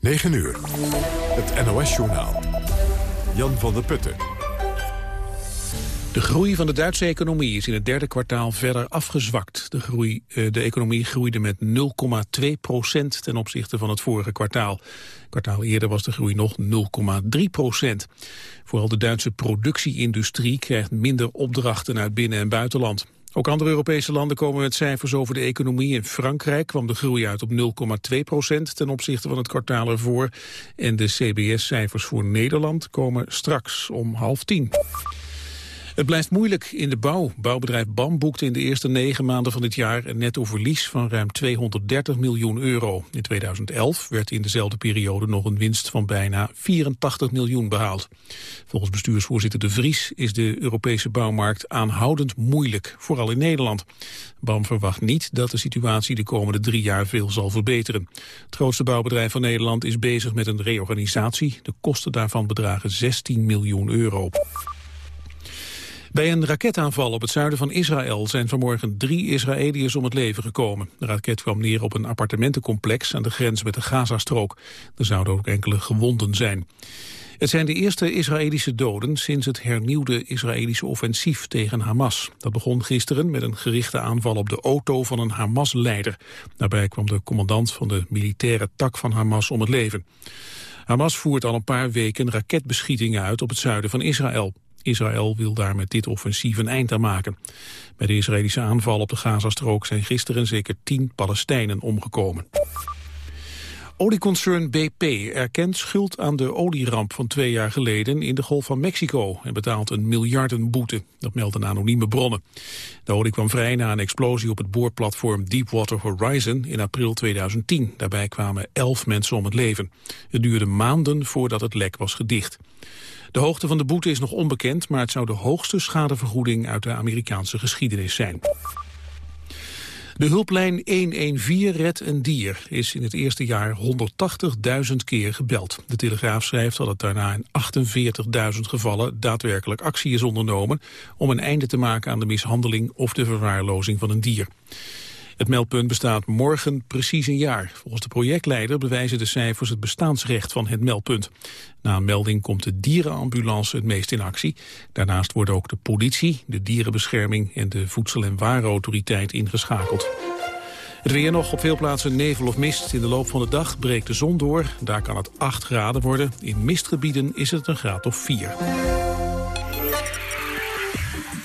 9 uur. Het NOS-journaal. Jan van der Putten. De groei van de Duitse economie is in het derde kwartaal verder afgezwakt. De, groei, eh, de economie groeide met 0,2 procent ten opzichte van het vorige kwartaal. kwartaal eerder was de groei nog 0,3 procent. Vooral de Duitse productieindustrie krijgt minder opdrachten uit binnen- en buitenland. Ook andere Europese landen komen met cijfers over de economie. In Frankrijk kwam de groei uit op 0,2 procent ten opzichte van het kwartaal ervoor. En de CBS-cijfers voor Nederland komen straks om half tien. Het blijft moeilijk in de bouw. Bouwbedrijf BAM boekte in de eerste negen maanden van dit jaar een netto verlies van ruim 230 miljoen euro. In 2011 werd in dezelfde periode nog een winst van bijna 84 miljoen behaald. Volgens bestuursvoorzitter De Vries is de Europese bouwmarkt aanhoudend moeilijk, vooral in Nederland. BAM verwacht niet dat de situatie de komende drie jaar veel zal verbeteren. Het grootste bouwbedrijf van Nederland is bezig met een reorganisatie. De kosten daarvan bedragen 16 miljoen euro. Bij een raketaanval op het zuiden van Israël zijn vanmorgen drie Israëliërs om het leven gekomen. De raket kwam neer op een appartementencomplex aan de grens met de Gazastrook. Er zouden ook enkele gewonden zijn. Het zijn de eerste Israëlische doden sinds het hernieuwde Israëlische offensief tegen Hamas. Dat begon gisteren met een gerichte aanval op de auto van een Hamas-leider. Daarbij kwam de commandant van de militaire tak van Hamas om het leven. Hamas voert al een paar weken raketbeschietingen uit op het zuiden van Israël. Israël wil daar met dit offensief een eind aan maken. Bij de Israëlische aanval op de Gazastrook zijn gisteren zeker tien Palestijnen omgekomen. Olieconcern BP erkent schuld aan de olieramp van twee jaar geleden in de Golf van Mexico en betaalt een miljardenboete. Dat melden anonieme bronnen. De olie kwam vrij na een explosie op het boorplatform Deepwater Horizon in april 2010. Daarbij kwamen elf mensen om het leven. Het duurde maanden voordat het lek was gedicht. De hoogte van de boete is nog onbekend, maar het zou de hoogste schadevergoeding uit de Amerikaanse geschiedenis zijn. De hulplijn 114 Red een Dier is in het eerste jaar 180.000 keer gebeld. De Telegraaf schrijft dat het daarna in 48.000 gevallen daadwerkelijk actie is ondernomen om een einde te maken aan de mishandeling of de verwaarlozing van een dier. Het meldpunt bestaat morgen precies een jaar. Volgens de projectleider bewijzen de cijfers het bestaansrecht van het meldpunt. Na een melding komt de dierenambulance het meest in actie. Daarnaast worden ook de politie, de dierenbescherming en de Voedsel- en Warenautoriteit ingeschakeld. Het weer nog op veel plaatsen nevel of mist. In de loop van de dag breekt de zon door. Daar kan het 8 graden worden. In mistgebieden is het een graad of 4.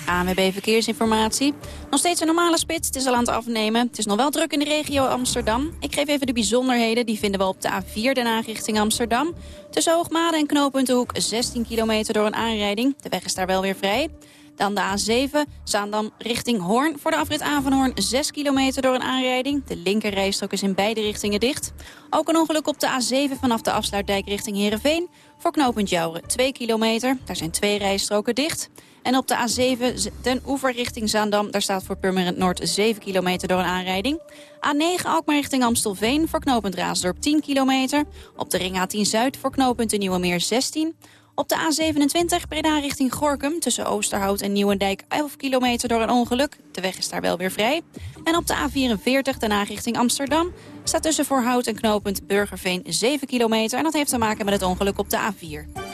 ANWB Verkeersinformatie. Nog steeds een normale spits, het is al aan het afnemen. Het is nog wel druk in de regio Amsterdam. Ik geef even de bijzonderheden, die vinden we op de A4 daarna richting Amsterdam. Tussen Hoogmade en Knooppuntenhoek 16 kilometer door een aanrijding. De weg is daar wel weer vrij. Dan de A7, Zaandam richting Hoorn. Voor de afrit A van Hoorn 6 kilometer door een aanrijding. De linkerrijstrook is in beide richtingen dicht. Ook een ongeluk op de A7 vanaf de afsluitdijk richting Heerenveen. Voor knooppunt Jouren 2 kilometer. Daar zijn twee rijstroken dicht. En op de A7 ten oever richting Zaandam... daar staat voor Purmerend Noord 7 kilometer door een aanrijding. A9 Alkmaar richting Amstelveen voor knooppunt Raasdorp 10 kilometer. Op de ring A10 Zuid voor knooppunt de Nieuwe Meer 16. Op de A27 Breda richting Gorkum tussen Oosterhout en Nieuwendijk 11 kilometer door een ongeluk. De weg is daar wel weer vrij. En op de A44 daarna richting Amsterdam staat tussen Voorhout en knooppunt Burgerveen 7 kilometer. En dat heeft te maken met het ongeluk op de A4.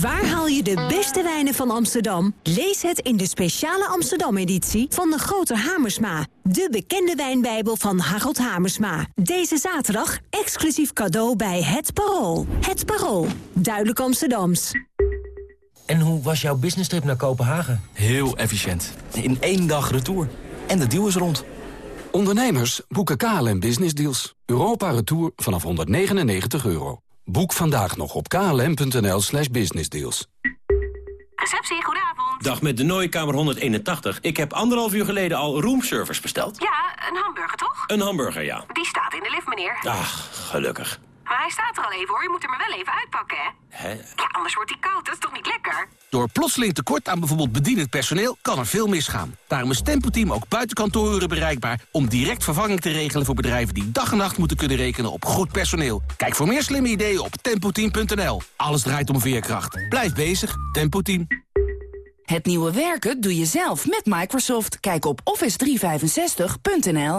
Waar haal je de beste wijnen van Amsterdam? Lees het in de speciale Amsterdam-editie van de Grote Hamersma. De bekende wijnbijbel van Harold Hamersma. Deze zaterdag exclusief cadeau bij Het Parool. Het Parool. Duidelijk Amsterdams. En hoe was jouw business trip naar Kopenhagen? Heel efficiënt. In één dag retour. En de deal is rond. Ondernemers boeken KLM Business Deals. Europa Retour vanaf 199 euro. Boek vandaag nog op klm.nl slash businessdeals. Receptie, goedenavond. Dag met de Nooikamer 181. Ik heb anderhalf uur geleden al roomservice besteld. Ja, een hamburger toch? Een hamburger, ja. Die staat in de lift, meneer. Ach, gelukkig. Maar hij staat er al even, hoor. Je moet hem er wel even uitpakken, hè? Hè? Ja, anders wordt hij koud. Dat is toch niet lekker? Door plotseling tekort aan bijvoorbeeld bedienend personeel kan er veel misgaan. Daarom is Tempo-team ook buiten kantooruren bereikbaar... om direct vervanging te regelen voor bedrijven die dag en nacht moeten kunnen rekenen op goed personeel. Kijk voor meer slimme ideeën op tempoteam.nl. Alles draait om veerkracht. Blijf bezig, Tempo-team. Het nieuwe werken doe je zelf met Microsoft. Kijk op office365.nl.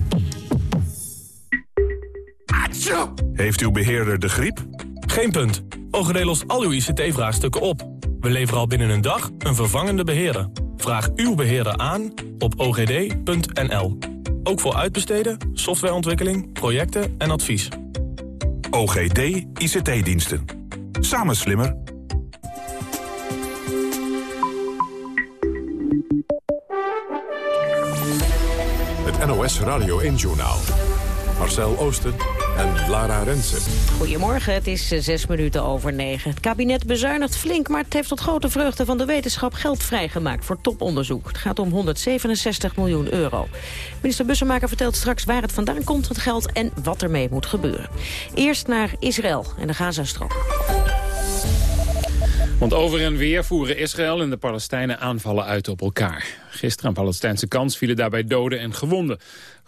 Heeft uw beheerder de griep? Geen punt. OGD lost al uw ICT-vraagstukken op. We leveren al binnen een dag een vervangende beheerder. Vraag uw beheerder aan op ogd.nl. Ook voor uitbesteden, softwareontwikkeling, projecten en advies. OGD ICT-diensten. Samen slimmer. Het NOS Radio 1-journaal. Marcel Oosten en Lara Rensen. Goedemorgen, het is eh, zes minuten over negen. Het kabinet bezuinigt flink, maar het heeft tot grote vreugde van de wetenschap geld vrijgemaakt voor toponderzoek. Het gaat om 167 miljoen euro. Minister Bussemaker vertelt straks waar het vandaan komt, het geld en wat ermee moet gebeuren. Eerst naar Israël en de Gazastrook. Want over en weer voeren Israël en de Palestijnen aanvallen uit op elkaar. Gisteren aan Palestijnse kant vielen daarbij doden en gewonden.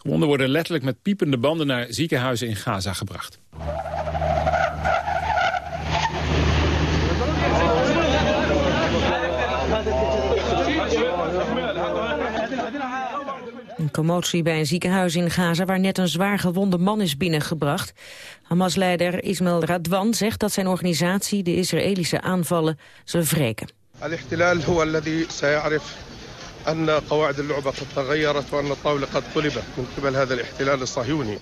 Gewonden worden letterlijk met piepende banden naar ziekenhuizen in Gaza gebracht. Een commotie bij een ziekenhuis in Gaza waar net een zwaar gewonde man is binnengebracht. Hamas-leider Ismail Radwan zegt dat zijn organisatie de Israëlische aanvallen zullen wreken. أن قواعد اللعبة قد تغيرت وأن الطاولة قد قلبت من قبل هذا الاحتلال الصهيوني.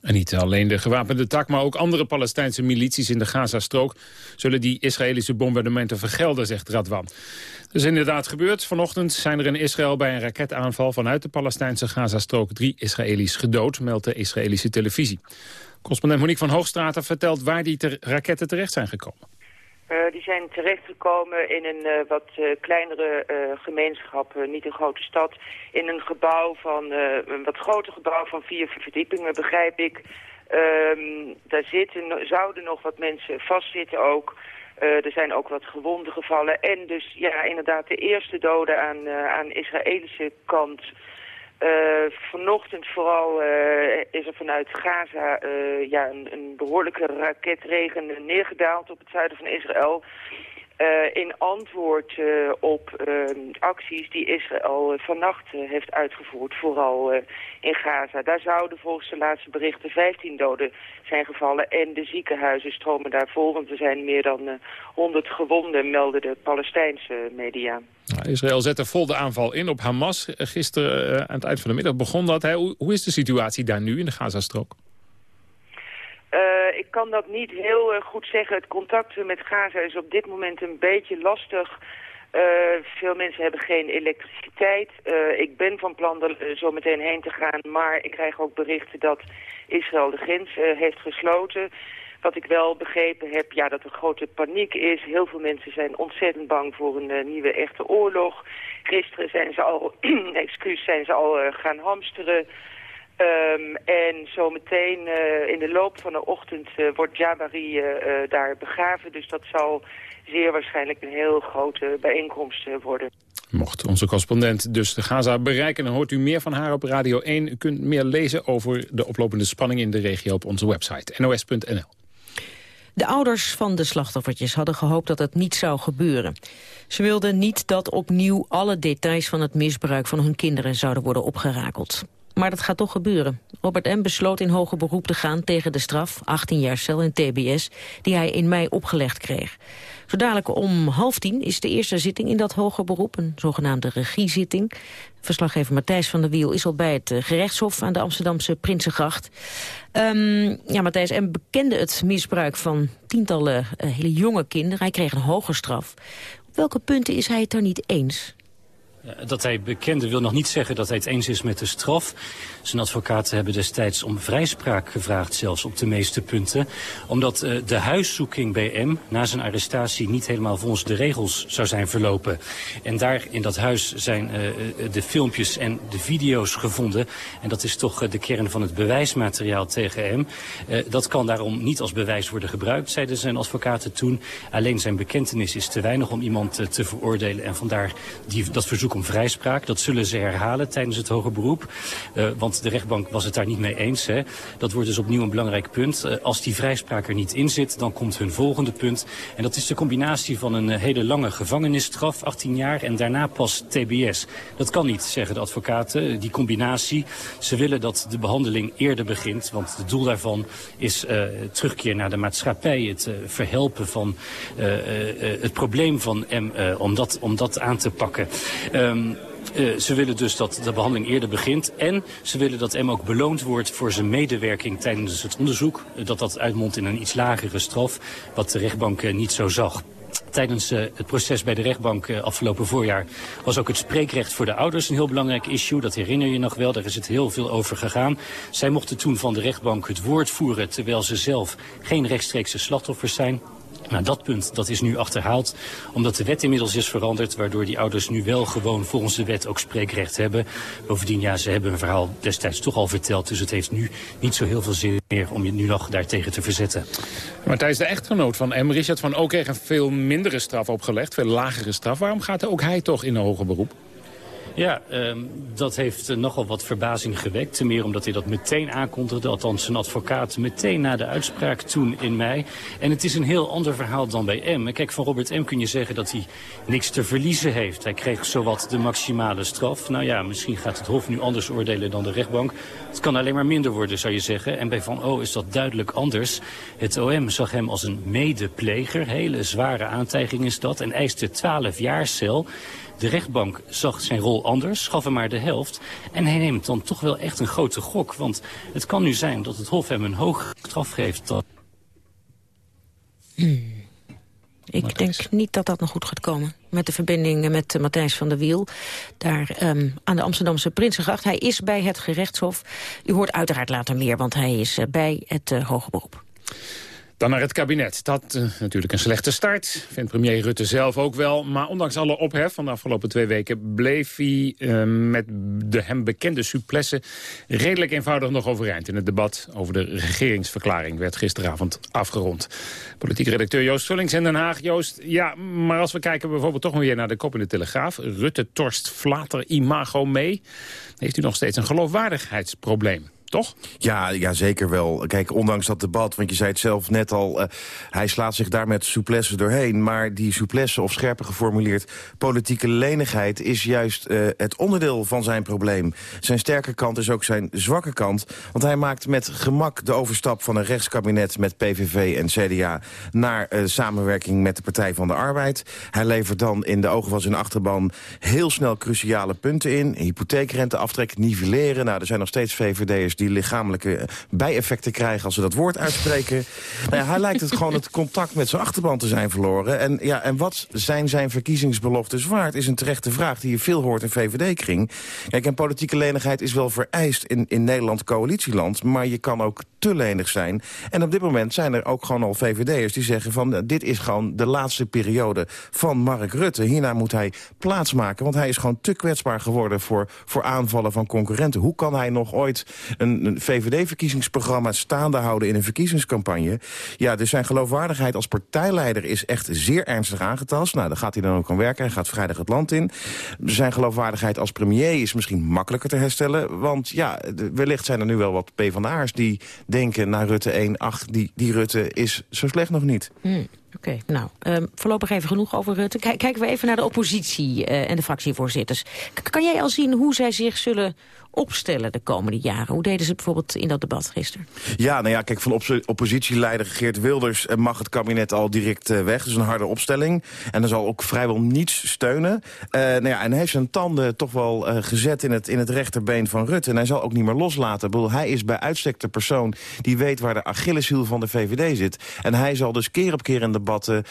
En niet alleen de gewapende tak, maar ook andere Palestijnse milities in de Gazastrook... zullen die Israëlische bombardementen vergelden, zegt Radwan. Dat is inderdaad gebeurd. Vanochtend zijn er in Israël bij een raketaanval vanuit de Palestijnse Gazastrook... drie Israëli's gedood, meldt de Israëlische televisie. Correspondent Monique van Hoogstraten vertelt waar die ter raketten terecht zijn gekomen. Uh, die zijn terechtgekomen in een uh, wat uh, kleinere gemeenschap, niet een grote stad. In een gebouw van, een wat groter gebouw van vier verdiepingen, begrijp ik. Ehm, daar zitten, zouden nog wat mensen vastzitten ook. er zijn ook wat gewonden gevallen. En dus ja, inderdaad de eerste doden aan, aan Israëlische kant... Uh, vanochtend vooral uh, is er vanuit Gaza uh, ja, een, een, behoorlijke raketregen neergedaald op het zuiden van Israël. In antwoord op acties die Israël vannacht heeft uitgevoerd, vooral in Gaza. Daar zouden volgens de laatste berichten 15 doden zijn gevallen en de ziekenhuizen stromen daar vol, want er zijn meer dan 100 gewonden, melden de Palestijnse media. Israël zette vol de aanval in op Hamas. Gisteren aan het eind van de middag begon dat. Hoe, hoe, is de situatie daar nu in de Gazastrook? Uh, ik kan dat niet heel uh, goed zeggen. Het contact met Gaza is op dit moment een beetje lastig. veel mensen hebben geen elektriciteit. ik ben van plan er zo meteen heen te gaan. Maar ik krijg ook berichten dat Israël de grens heeft gesloten. Wat ik wel begrepen heb, ja, dat er grote paniek is. Heel veel mensen zijn ontzettend bang voor een nieuwe echte oorlog. Gisteren zijn ze al, excuus, zijn ze al gaan hamsteren. Um, en zometeen uh, in de loop van de ochtend wordt Jabari daar begraven. Dus dat zal zeer waarschijnlijk een heel grote bijeenkomst worden. Mocht onze correspondent dus de Gaza bereiken... dan hoort u meer van haar op Radio 1. U kunt meer lezen over de oplopende spanning in de regio op onze website nos.nl. De ouders van de slachtoffertjes hadden gehoopt dat het niet zou gebeuren. Ze wilden niet dat opnieuw alle details van het misbruik van hun kinderen zouden worden opgerakeld. Maar dat gaat toch gebeuren. Robert M. besloot in hoger beroep te gaan tegen de straf, 18 jaar cel en tbs, die hij in mei opgelegd kreeg. Zo dadelijk om half tien is de eerste zitting in dat hoger beroep, een zogenaamde regiezitting. Verslaggever Matthijs van der Wiel is al bij het eh, gerechtshof aan de Amsterdamse Prinsengracht. Um, ja, Matthijs M. bekende het misbruik van tientallen uh, hele jonge kinderen. Hij kreeg een hoger straf. Op welke punten is hij het er niet eens? Dat hij bekende wil nog niet zeggen dat hij het eens is met de straf. Zijn advocaten hebben destijds om vrijspraak gevraagd, zelfs op de meeste punten. Omdat uh, de huiszoeking bij M na zijn arrestatie niet helemaal volgens de regels zou zijn verlopen. En daar in dat huis zijn uh, de filmpjes en de video's gevonden. En dat is toch de kern van het bewijsmateriaal tegen M. dat kan daarom niet als bewijs worden gebruikt, zeiden zijn advocaten toen. Alleen zijn bekentenis is te weinig om iemand te veroordelen. En vandaar die, dat verzoek om vrijspraak. Dat zullen ze herhalen tijdens het hoger beroep. Uh, want de rechtbank was het daar niet mee eens. Hè. Dat wordt dus opnieuw een belangrijk punt. Uh, als die vrijspraak er niet in zit, dan komt hun volgende punt. En dat is de combinatie van een uh, hele lange gevangenisstraf, 18 jaar, en daarna pas TBS. Dat kan niet, zeggen de advocaten, die combinatie. Ze willen dat de behandeling eerder begint, want het doel daarvan is terugkeer naar de maatschappij. Het verhelpen van het probleem van M, om, dat, om dat aan te pakken. Um, uh, ze willen dus dat de behandeling eerder begint. En ze willen dat M ook beloond wordt voor zijn medewerking tijdens het onderzoek. Uh, dat dat uitmondt in een iets lagere straf, wat de rechtbank uh, niet zo zag. Tijdens het proces bij de rechtbank afgelopen voorjaar was ook het spreekrecht voor de ouders een heel belangrijk issue. Dat herinner je nog wel, daar is het heel veel over gegaan. Zij mochten toen van de rechtbank het woord voeren terwijl ze zelf geen rechtstreekse slachtoffers zijn. Nou, dat punt dat is nu achterhaald, omdat de wet inmiddels is veranderd... waardoor die ouders nu wel gewoon volgens de wet ook spreekrecht hebben. Bovendien, ja, ze hebben hun verhaal destijds toch al verteld... dus het heeft nu niet zo heel veel zin meer om je nu nog daartegen te verzetten. Maar tijdens de echtgenoot van M, Richard van Ook kreeg een veel mindere straf opgelegd, veel lagere straf. Waarom gaat ook hij toch in een hoger beroep? Ja, um, dat heeft uh, nogal wat verbazing gewekt. Ten meer omdat hij dat meteen aankondigde. Althans zijn advocaat meteen na de uitspraak toen in mei. En het is een heel ander verhaal dan bij M. Kijk, van Robert M. kun je zeggen dat hij niks te verliezen heeft. Hij kreeg zowat de maximale straf. Nou ja, misschien gaat het Hof nu anders oordelen dan de rechtbank. Het kan alleen maar minder worden, zou je zeggen. En bij Van O is dat duidelijk anders. Het OM zag hem als een medepleger. Hele zware aantijging is dat. En eiste 12 jaar cel. De rechtbank zag zijn rol anders, gaf hem maar de helft. En hij neemt dan toch wel echt een grote gok. Want het kan nu zijn dat het Hof hem een hoge straf geeft. Dan... Hmm. Ik denk niet dat dat nog goed gaat komen. Met de verbinding met Matthijs van der Wiel. Daar um, aan de Amsterdamse Prinsengracht. Hij is bij het gerechtshof. U hoort uiteraard later meer, want hij is uh, bij het uh, hoge beroep. Dan naar het kabinet. Dat uh, natuurlijk een slechte start. Vindt premier Rutte zelf ook wel. Maar ondanks alle ophef van de afgelopen twee weken... bleef hij uh, met de hem bekende souplesse redelijk eenvoudig nog overeind. In het debat over de regeringsverklaring werd gisteravond afgerond. Politiek redacteur Joost Vullings in Den Haag. Joost, ja, maar als we kijken bijvoorbeeld toch weer naar de kop in de Telegraaf. Rutte torst flater imago mee. Heeft u nog steeds een geloofwaardigheidsprobleem Ja, ja, zeker wel. Kijk, ondanks dat debat, want je zei het zelf net al... Uh, hij slaat zich daar met souplesse doorheen. Maar die souplesse, of scherper geformuleerd... politieke lenigheid is juist uh, het onderdeel van zijn probleem. Zijn sterke kant is ook zijn zwakke kant. Want hij maakt met gemak de overstap van een rechtskabinet... met PVV en CDA naar uh, samenwerking met de Partij van de Arbeid. Hij levert dan in de ogen van zijn achterban... heel snel cruciale punten in. Hypotheekrenteaftrek, nivelleren. Nou, er zijn nog steeds VVD'ers die lichamelijke bijeffecten krijgen als ze dat woord uitspreken. nou ja, hij lijkt het gewoon het contact met zijn achterban te zijn verloren. En, ja, en wat zijn zijn verkiezingsbeloftes waard, is een terechte vraag die je veel hoort in VVD-kring. Kijk, en politieke lenigheid is wel vereist in, in Nederland coalitieland, maar je kan ook te lenig zijn. En op dit moment zijn er ook gewoon al VVD'ers die zeggen van dit is gewoon de laatste periode van Mark Rutte. Hierna moet hij plaatsmaken, want hij is gewoon te kwetsbaar geworden voor, voor aanvallen van concurrenten. Hoe kan hij nog ooit een, een VVD-verkiezingsprogramma staande houden in een verkiezingscampagne. Ja, dus zijn geloofwaardigheid als partijleider is echt zeer ernstig aangetast. Nou, daar gaat hij dan ook aan werken. Hij gaat vrijdag het land in. Zijn geloofwaardigheid als premier is misschien makkelijker te herstellen. Want ja, wellicht zijn er nu wel wat PvdA'ers die denken naar Rutte 1... ach, die, die Rutte is zo slecht nog niet. Hmm. Oké, nou, um, voorlopig even genoeg over Rutte. Kijk, kijken we even naar de oppositie uh, en de fractievoorzitters. Kan jij al zien hoe zij zich zullen opstellen de komende jaren. Hoe deden ze bijvoorbeeld in dat debat gisteren? Ja, nou ja, kijk, van op oppositieleider Geert Wilders eh, mag het kabinet al direct uh, weg. Dus een harde opstelling. En er zal ook vrijwel niets steunen. Uh, nou ja, en hij heeft zijn tanden toch wel gezet in het, in het rechterbeen van Rutte. En hij zal ook niet meer loslaten. Ik bedoel, hij is bij uitstek de persoon die weet waar de Achilleshiel van de VVD zit. En hij zal dus keer op keer in debatten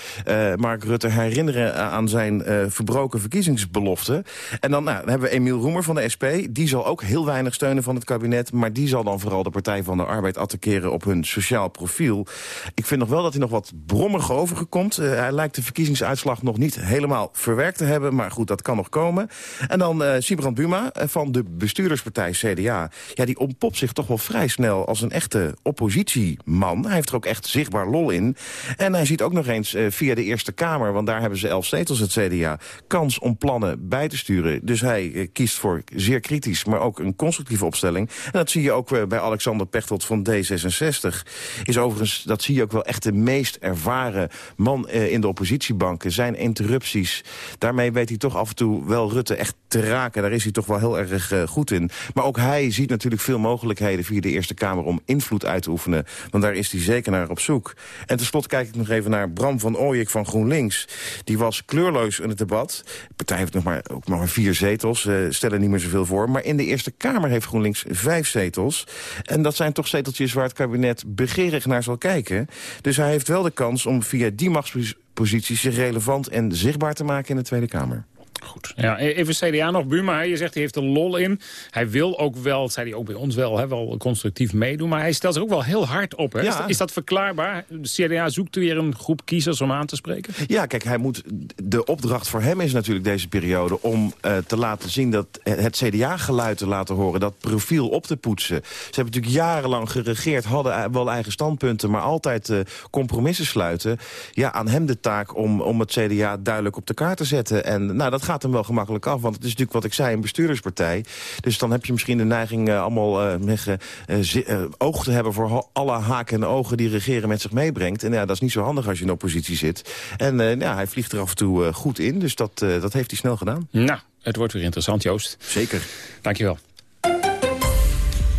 Mark Rutte herinneren aan zijn verbroken verkiezingsbelofte. En dan, nou, dan hebben we Emiel Roemer van de SP. Die zal ook heel weinig steunen van het kabinet. Maar die zal dan vooral de Partij van de Arbeid attackeren op hun sociaal profiel. Ik vind nog wel dat hij nog wat brommig overgekomt. Uh, hij lijkt de verkiezingsuitslag nog niet helemaal verwerkt te hebben. Maar goed, dat kan nog komen. En dan uh, Sibrand Buma uh, van de bestuurderspartij CDA. Ja, die ontpopt zich toch wel vrij snel als een echte oppositieman. Hij heeft er ook echt zichtbaar lol in. En hij ziet ook nog eens via de Eerste Kamer... want daar hebben ze elf zetels, het CDA... kans om plannen bij te sturen. Dus hij kiest voor zeer kritisch, maar ook een constructieve opstelling. En dat zie je ook bij Alexander Pechtold van D66. Is overigens, dat zie je ook wel echt de meest ervaren man uh, in de oppositiebanken. Zijn interrupties, daarmee weet hij toch af en toe wel Rutte echt te raken. Daar is hij toch wel heel erg uh, goed in. Maar ook hij ziet natuurlijk veel mogelijkheden via de Eerste Kamer om invloed uit te oefenen. Want daar is hij zeker naar op zoek. En tenslotte kijk ik nog even naar Bram van Ooyek van GroenLinks. Die was kleurloos in het debat. De partij heeft nog maar, ook maar vier zetels, uh, stellen niet meer zoveel voor. Maar in de Eerste Kamer heeft GroenLinks vijf zetels. En dat zijn toch zeteltjes waar het kabinet begeerig naar zal kijken. Dus hij heeft wel de kans om via die machtspositie zich relevant en zichtbaar te maken in de Tweede Kamer. Goed. Ja, even CDA nog. Buma, je zegt hij heeft er lol in. Hij wil ook wel, zei hij ook bij ons wel, hè, wel constructief meedoen. Maar hij stelt zich ook wel heel hard op. Hè? Ja. Is, dat, is, dat verklaarbaar? De CDA zoekt weer een groep kiezers om aan te spreken? Ja, kijk, hij moet, de opdracht voor hem is natuurlijk deze periode... om uh, te laten zien dat het CDA-geluid te laten horen. Dat profiel op te poetsen. Ze hebben natuurlijk jarenlang geregeerd, hadden wel eigen standpunten... maar altijd uh, compromissen sluiten. Ja, aan hem de taak om, om het CDA duidelijk op de kaart te zetten. En nou, dat gaat hem wel gemakkelijk af. Want het is natuurlijk wat ik zei, een bestuurderspartij. Dus dan heb je misschien de neiging uh, allemaal uh, uh, oog te hebben... voor alle haken en ogen die regeren met zich meebrengt. En ja, dat is niet zo handig als je in de oppositie zit. En ja, hij vliegt er af en toe goed in. Dus dat, dat heeft hij snel gedaan. Nou, het wordt weer interessant, Joost. Zeker. Dankjewel.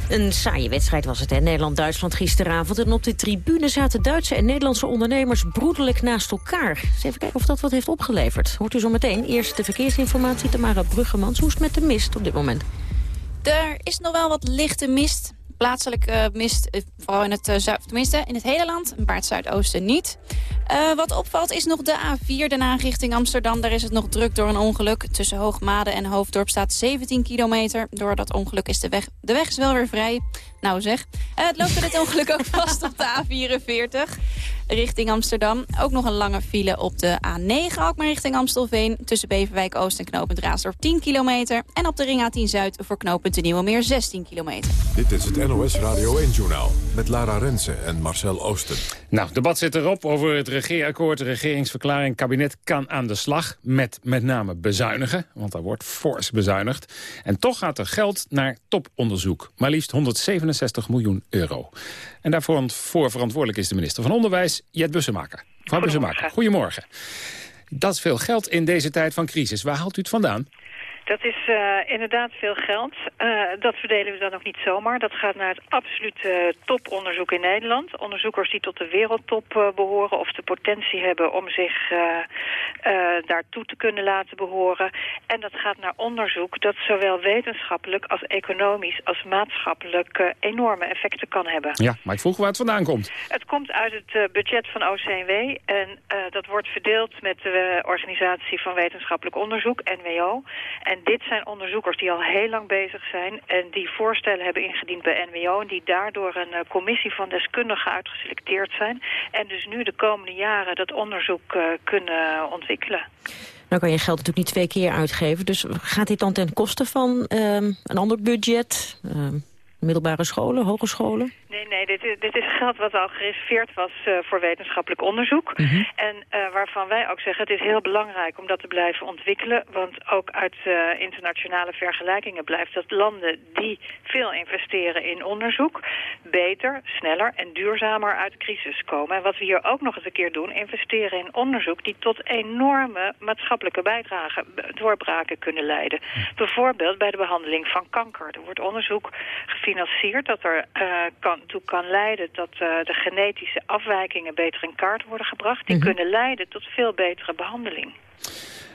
Een saaie wedstrijd was het, hè? Nederland-Duitsland gisteravond. En op de tribune zaten Duitse en Nederlandse ondernemers broederlijk naast elkaar. Eens even kijken of dat wat heeft opgeleverd. Hoort u zo meteen. Eerst de verkeersinformatie. Tamara Bruggemans. Hoe is met de mist op dit moment? Er is nog wel wat lichte mist. Plaatselijk uh, mist, uh, vooral in het uh, tenminste in het hele land, een paar het zuidoosten niet. Wat opvalt is nog de A4, daarna richting Amsterdam. Daar is het nog druk door een ongeluk. Tussen Hoogmade en Hoofddorp staat 17 kilometer. Door dat ongeluk is de weg, de weg is wel weer vrij. Nou zeg, het loopt er dit ongeluk ook vast op de A44 richting Amsterdam. Ook nog een lange file op de A9, ook maar richting Amstelveen. Tussen Beverwijk Oost en knooppunt Raasdorp 10 kilometer. En op de ring A10 Zuid voor knooppunt de Nieuwe Meer 16 kilometer. Dit is het NOS Radio 1-journaal met Lara Rensen en Marcel Oosten. Nou, debat zit erop over het regeerakkoord, de regeringsverklaring. kabinet kan aan de slag met met name bezuinigen, want daar wordt fors bezuinigd. En toch gaat er geld naar toponderzoek. Maar liefst 167 miljoen euro. En daarvoor voor verantwoordelijk is de minister van Onderwijs, Jet Bussemaker. Mevrouw Bussemaker, goedemorgen. Dat is veel geld in deze tijd van crisis. Waar haalt u het vandaan? Dat is uh, inderdaad veel geld. Uh, dat verdelen we dan ook niet zomaar. Dat gaat naar het absolute toponderzoek in Nederland. Onderzoekers die tot de wereldtop uh, behoren of de potentie hebben om zich daartoe te kunnen laten behoren. En dat gaat naar onderzoek dat zowel wetenschappelijk als economisch als maatschappelijk enorme effecten kan hebben. Ja, maar ik vroeg waar het vandaan komt. Het komt uit het budget van OCNW en dat wordt verdeeld met de Organisatie van Wetenschappelijk Onderzoek, NWO. En en dit zijn onderzoekers die al heel lang bezig zijn... en die voorstellen hebben ingediend bij NWO... en die daardoor een uh, commissie van deskundigen uitgeselecteerd zijn... en dus nu de komende jaren dat onderzoek uh, kunnen ontwikkelen. Nou kan je geld natuurlijk niet twee keer uitgeven. Dus gaat dit dan ten koste van um, een ander budget... Um middelbare scholen, hogescholen? Nee, nee, dit is, dit is geld wat al gereserveerd was uh, voor wetenschappelijk onderzoek. Mhm. En uh, waarvan wij ook zeggen, het is heel belangrijk om dat te blijven ontwikkelen. Want ook uit uh, internationale vergelijkingen blijft dat landen die veel investeren in onderzoek... beter, sneller en duurzamer uit de crisis komen. En wat we hier ook nog eens een keer doen, investeren in onderzoek... die tot enorme maatschappelijke bijdragen, doorbraken kunnen leiden. Bijvoorbeeld bij de behandeling van kanker. Er wordt onderzoek gefinancierd dat er kan, toe kan leiden dat uh, de genetische afwijkingen beter in kaart worden gebracht. Die Mhm. kunnen leiden tot veel betere behandeling.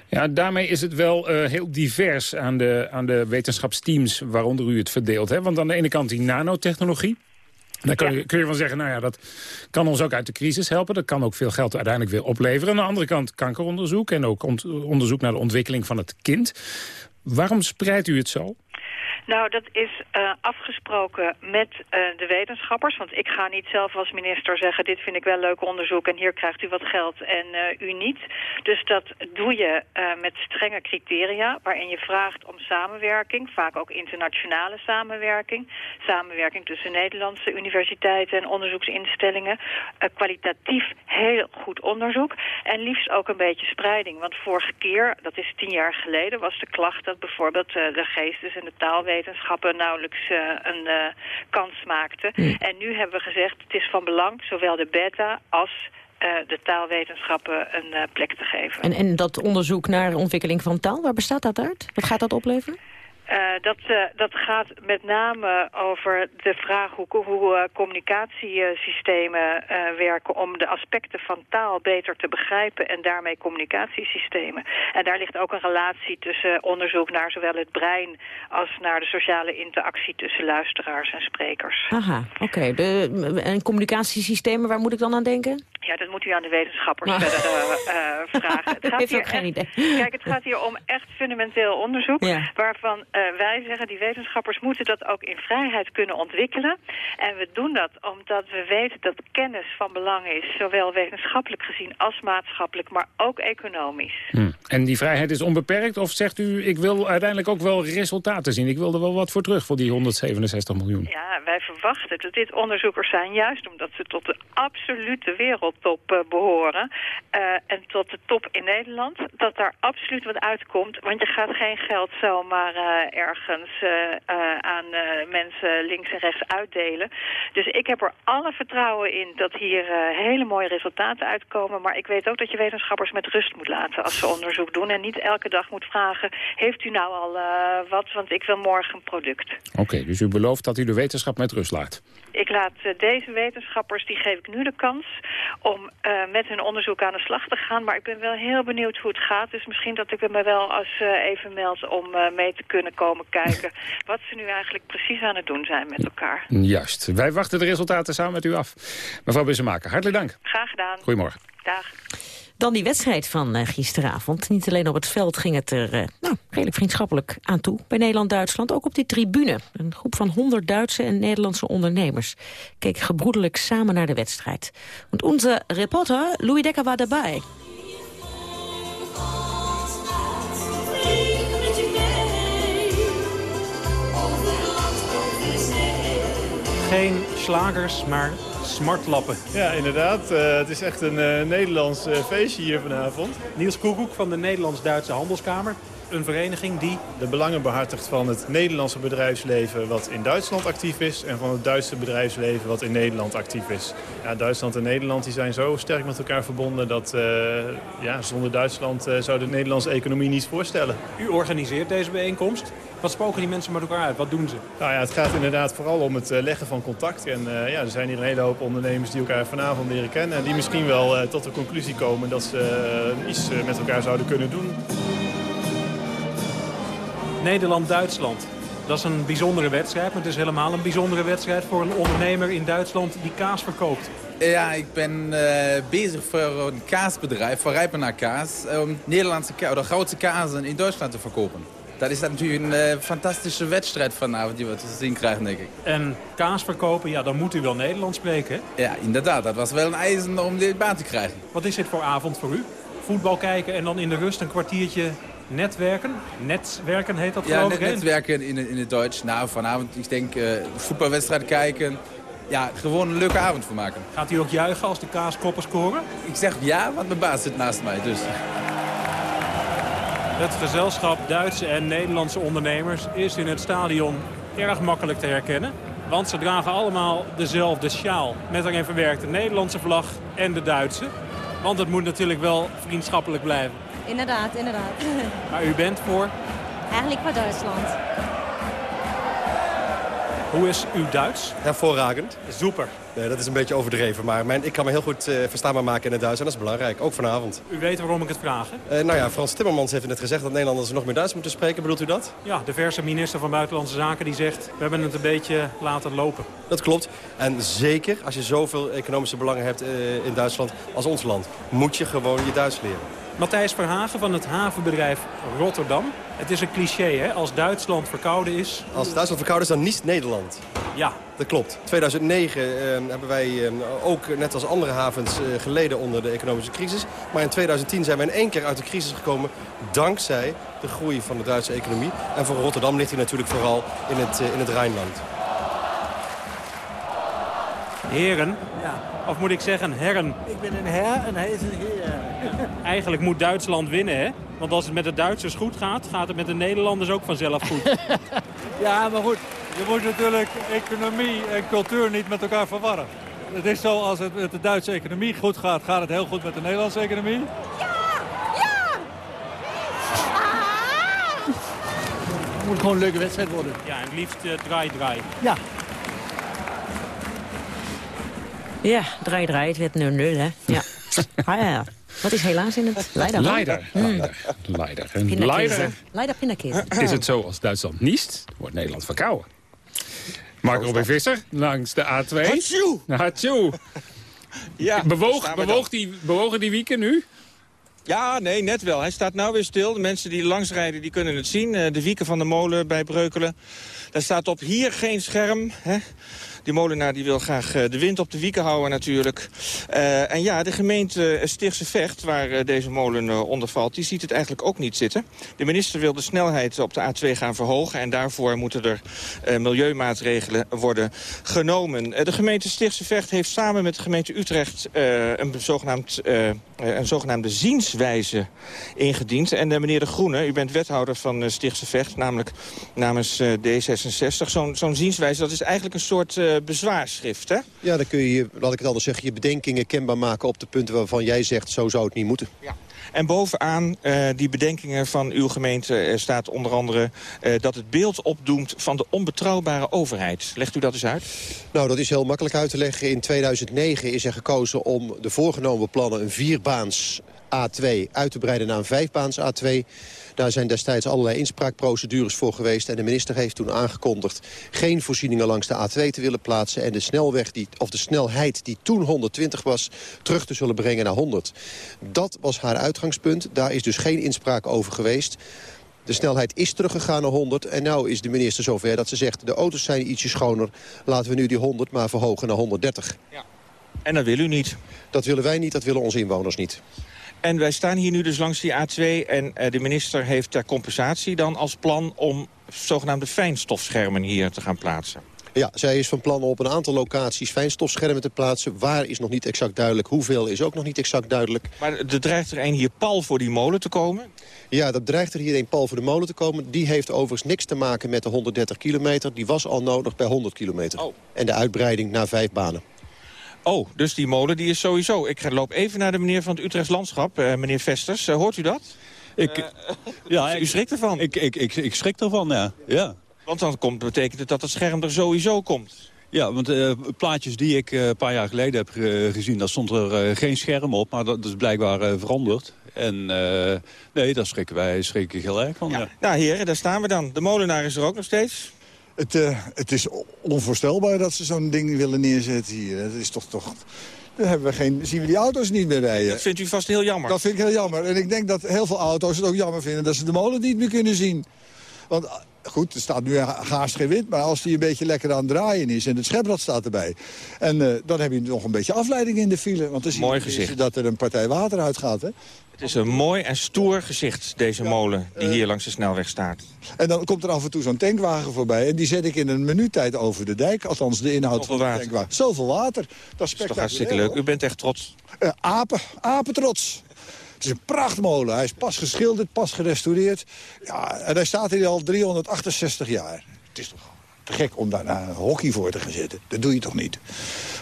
Ja, daarmee is het wel uh, heel divers aan de, aan de wetenschapsteams waaronder u het verdeelt. Hè? Want aan de ene kant die nanotechnologie. Daar kun je, kun je van zeggen, nou ja, dat kan ons ook uit de crisis helpen. Dat kan ook veel geld uiteindelijk weer opleveren. Aan de andere kant kankeronderzoek en ook onderzoek naar de ontwikkeling van het kind. Waarom spreidt u het zo? Nou, dat is uh, afgesproken met uh, de wetenschappers. Want ik ga niet zelf als minister zeggen... dit vind ik wel leuk onderzoek en hier krijgt u wat geld en uh, u niet. Dus dat doe je met strenge criteria... waarin je vraagt om samenwerking. Vaak ook internationale samenwerking. Samenwerking tussen Nederlandse universiteiten en onderzoeksinstellingen. kwalitatief heel goed onderzook. En liefst ook een beetje spreiding. Want vorige keer, dat is tien jaar geleden... was de klacht dat bijvoorbeeld de geestes en de taalwetenschappen nauwelijks uh, een uh, kans maakten. Mm. En nu hebben we gezegd, het is van belang zowel de beta als uh, de taalwetenschappen een plek te geven. En, en dat onderzoek naar ontwikkeling van taal, waar bestaat dat uit? Wat gaat dat opleveren? Uh, dat, uh, dat gaat met name over de vraag hoe, hoe uh, communicatiesystemen werken... om de aspecten van taal beter te begrijpen en daarmee communicatiesystemen. En daar ligt ook een relatie tussen onderzoek naar zowel het brein... als naar de sociale interactie tussen luisteraars en sprekers. Aha, oké. En communicatiesystemen, waar moet ik dan aan denken? Ja, dat moet u aan de wetenschappers verder vragen. Het gaat hier geen idee. Kijk, het gaat hier om echt fundamenteel onderzoek... Ja. waarvan uh, wij zeggen, die wetenschappers moeten dat ook in vrijheid kunnen ontwikkelen. En we doen dat omdat we weten dat kennis van belang is... zowel wetenschappelijk gezien als maatschappelijk, maar ook economisch. Hm. En die vrijheid is onbeperkt? Of zegt u, ik wil uiteindelijk ook wel resultaten zien? Ik wil er wel wat voor terug voor die 167 miljoen. Ja, wij verwachten dat dit onderzoekers zijn... juist omdat ze tot de absolute wereldtop uh, behoren... Uh, en tot de top in Nederland, dat daar absoluut wat uitkomt. Want je gaat geen geld zomaar uh, ergens aan mensen links en rechts uitdelen. Dus ik heb er alle vertrouwen in dat hier hele mooie resultaten uitkomen. Maar ik weet ook dat je wetenschappers met rust moet laten als ze onderzoek doen. En niet elke dag moet vragen, heeft u nou al wat, want ik wil morgen een product. Oké, dus u belooft dat u de wetenschap met rust laat? Ik laat deze wetenschappers, die geef ik nu de kans om met hun onderzoek aan de slag te gaan. Maar ik ben wel heel benieuwd hoe het gaat. Dus misschien dat ik me wel als even meld om mee te kunnen komen kijken wat ze nu eigenlijk precies aan het doen zijn met elkaar. Juist. Wij wachten de resultaten samen met u af. Mevrouw Bussemaker, hartelijk dank. Graag gedaan. Goedemorgen. Dag. Dan die wedstrijd van uh, gisteravond. Niet alleen op het veld ging het er uh, nou, redelijk vriendschappelijk aan toe. Bij Nederland-Duitsland, ook op die tribune. Een groep van 100 Duitse en Nederlandse ondernemers... keek gebroedelijk samen naar de wedstrijd. Want onze reporter Louis Dekker was daarbij. Geen slagers, maar smartlappen. Ja, inderdaad. Uh, het is echt een uh, Nederlands uh, feestje hier vanavond. Niels Koekoek van de Nederlands-Duitse Handelskamer. Een vereniging die... De belangen behartigt van het Nederlandse bedrijfsleven wat in Duitsland actief is... en van het Duitse bedrijfsleven wat in Nederland actief is. Ja, Duitsland en Nederland die zijn zo sterk met elkaar verbonden... dat ja, zonder Duitsland zou de Nederlandse economie niet voorstellen. U organiseert deze bijeenkomst. Wat spoken die mensen met elkaar uit? Wat doen ze? Nou ja, het gaat inderdaad vooral om het leggen van contact. En uh, ja, er zijn hier een hele hoop ondernemers die elkaar vanavond leren kennen... en die misschien wel uh, tot de conclusie komen dat ze uh, iets met elkaar zouden kunnen doen. Nederland-Duitsland. Dat is een bijzondere wedstrijd, maar het is helemaal een bijzondere wedstrijd... voor een ondernemer in Duitsland die kaas verkoopt. Ja, ik ben uh, bezig voor een kaasbedrijf, voor Rijpenaar Kaas... om Nederlandse kaas, de grootste kazen in Duitsland te verkopen. Dat is natuurlijk een uh, fantastische wedstrijd vanavond die we te zien krijgen, denk ik. En kaas verkopen, ja, dan moet u wel Nederlands spreken, hè? Ja, inderdaad. Dat was wel een eisen om dit baan te krijgen. Wat is dit voor avond voor u? Voetbal kijken en dan in de rust een kwartiertje netwerken? Netwerken heet dat ja, net, netwerken in, in het Duits. Nou, vanavond, ik denk, uh, voetbalwedstrijd kijken. ja, gewoon een leuke avond van maken. Gaat u ook juichen als de kaaskoppen scoren? Ik zeg ja, want mijn baas zit naast mij, dus... Het gezelschap Duitse en Nederlandse ondernemers is in het stadion erg makkelijk te herkennen. Want ze dragen allemaal dezelfde sjaal. Met erin verwerkt de Nederlandse vlag en de Duitse. Want het moet natuurlijk wel vriendschappelijk blijven. Inderdaad, inderdaad. Maar u bent voor? Eigenlijk voor Duitsland. Hoe is uw Duits? Hervorragend. Super. Nee, dat is een beetje overdreven, maar mijn, ik kan me heel goed uh, verstaanbaar maken in het Duits. En dat is belangrijk, ook vanavond. U weet waarom ik het vraag, hè? Uh, nou ja, Frans Timmermans heeft net gezegd dat Nederlanders nog meer Duits moeten spreken. Bedoelt u dat? Ja, de verse minister van Buitenlandse Zaken die zegt... we hebben het een beetje laten lopen. Dat klopt. En zeker als je zoveel economische belangen hebt uh, in Duitsland als ons land... moet je gewoon je Duits leren. Matthijs Verhagen van het havenbedrijf Rotterdam. Het is een cliché, hè? Als Duitsland verkouden is... Als Duitsland verkouden is, dan niet Nederland. Ja. Dat klopt. 2009 eh, hebben wij eh, ook, net als andere havens, eh, geleden onder de economische crisis. Maar in 2010 zijn we in één keer uit de crisis gekomen... dankzij de groei van de Duitse economie. En voor Rotterdam ligt hij natuurlijk vooral in het, in het Rijnland. Heren, ja. Of moet ik zeggen herren? Ik ben een her en hij is een heer. Eigenlijk moet Duitsland winnen, hè? Want als het met de Duitsers goed gaat, gaat het met de Nederlanders ook vanzelf goed. ja, maar goed, je moet natuurlijk economie en cultuur niet met elkaar verwarren. Het is zo, als het met de Duitse economie goed gaat, gaat het heel goed met de Nederlandse economie. Ja! Ja! Het moet gewoon een leuke wedstrijd worden. Ja, en liefst uh, draai-draai. Ja. Ja, draai-draai. Het werd 0-0, hè? Ja. ah, ja. Wat is helaas in het Leider? Leider. Leider. Leider. En Leider. Leider pindakaas. Is het zo als Duitsland niest, wordt Nederland verkouden. Mark Robin Visser langs de A2. Hatsjoe! Hatsjoe! Ja, Bewoog, bewoog die, bewogen die wieken nu? Ja, nee, net wel. Hij staat nou weer stil. De mensen die langsrijden die kunnen het zien. De wieken van de molen bij Breukelen. Daar staat op hier geen scherm. Hè? Die molenaar die wil graag de wind op de wieken houden natuurlijk. Uh, en ja, de gemeente Stichtse Vecht, waar deze molen onder valt... die ziet het eigenlijk ook niet zitten. De minister wil de snelheid op de A2 gaan verhogen... en daarvoor moeten er milieumaatregelen worden genomen. de gemeente Stichtse Vecht heeft samen met de gemeente Utrecht... een, zogenaamd, een zogenaamde zienswijze ingediend. En meneer De Groene, u bent wethouder van Stichtse Vecht... namelijk namens D66. Zo'n zo'n zienswijze, dat is eigenlijk een soort bezwaarschrift, hè? Ja, dan kun je, laat ik het anders zeggen, je bedenkingen kenbaar maken op de punten waarvan jij zegt, zo zou het niet moeten. Ja. En bovenaan uh, die bedenkingen van uw gemeente uh, staat onder andere uh, dat het beeld opdoemt van de onbetrouwbare overheid. Legt u dat eens uit? Nou, dat is heel makkelijk uit te leggen. In 2009 is er gekozen om de voorgenomen plannen een vierbaans A2 uit te breiden naar een vijfbaans A2. Daar zijn destijds allerlei inspraakprocedures voor geweest. En de minister heeft toen aangekondigd geen voorzieningen langs de A2 te willen plaatsen. En de, snelweg die, of de snelheid die toen 120 was terug te zullen brengen naar 100. Dat was haar uitgangspunt. Daar is dus geen inspraak over geweest. De snelheid is teruggegaan naar 100 en nu is de minister zover dat ze zegt... de auto's zijn ietsje schoner, laten we nu die 100 maar verhogen naar 130. Ja. En dat wil u niet? Dat willen wij niet, dat willen onze inwoners niet. En wij staan hier nu dus langs die A2 en uh, de minister heeft ter compensatie dan als plan... om zogenaamde fijnstofschermen hier te gaan plaatsen. Ja, zij is van plan op een aantal locaties fijnstofschermen te plaatsen. Waar is nog niet exact duidelijk. Hoeveel is ook nog niet exact duidelijk. Maar er dreigt er een hier pal voor die molen te komen? Ja, dat dreigt er hier een pal voor de molen te komen. Die heeft overigens niks te maken met de 130 kilometer. Die was al nodig bij 100 kilometer. Oh. En de uitbreiding naar vijf banen. Oh, dus die molen die is sowieso. Ik loop even naar de meneer van het Utrechts Landschap, uh, meneer Vesters. Uh, hoort u dat? Ik, uh, ja, u schrikt ervan? Ik, ik, ik, ik schrik ervan, ja. ja. Want dan komt, betekent het dat het scherm er sowieso komt. Ja, want uh, plaatjes die ik uh, een paar jaar geleden heb uh, gezien... daar stond er uh, geen scherm op, maar dat is blijkbaar veranderd. En nee, daar schrikken wij schrikken heel erg van. Ja. Ja. Nou heren, daar staan we dan. De molenaar is er ook nog steeds. Het, uh, het is onvoorstelbaar dat ze zo'n ding willen neerzetten hier. Het is toch toch... Dan hebben we geen, zien we die auto's niet meer rijden. Dat vindt u vast heel jammer. Dat vind ik heel jammer. En ik denk dat heel veel auto's het ook jammer vinden... dat ze de molen niet meer kunnen zien. Want goed, er staat nu haast geen wind... maar als die een beetje lekker aan het draaien is en het scheprad staat erbij... en eh, dan heb je nog een beetje afleiding in de file. Want dan zie Mooi je gezicht. dat er een partij water uitgaat. Hè? Het is een mooi en stoer gezicht, deze molen die eh, hier langs de snelweg staat. En dan komt er af en toe zo'n tankwagen voorbij... en die zet ik in een minuuttijd over de dijk. Althans, de inhoud Zoveel van de water. tankwagen. Zoveel water. Dat is Dat is toch hartstikke leuk. U bent echt trots. Eh, apen, apentrots. Het is een prachtmolen. Hij is pas geschilderd, pas gerestaureerd. Ja, en hij staat hier al 368 jaar. Het is toch te gek om daar een hockey voor te gaan zitten. Dat doe je toch niet?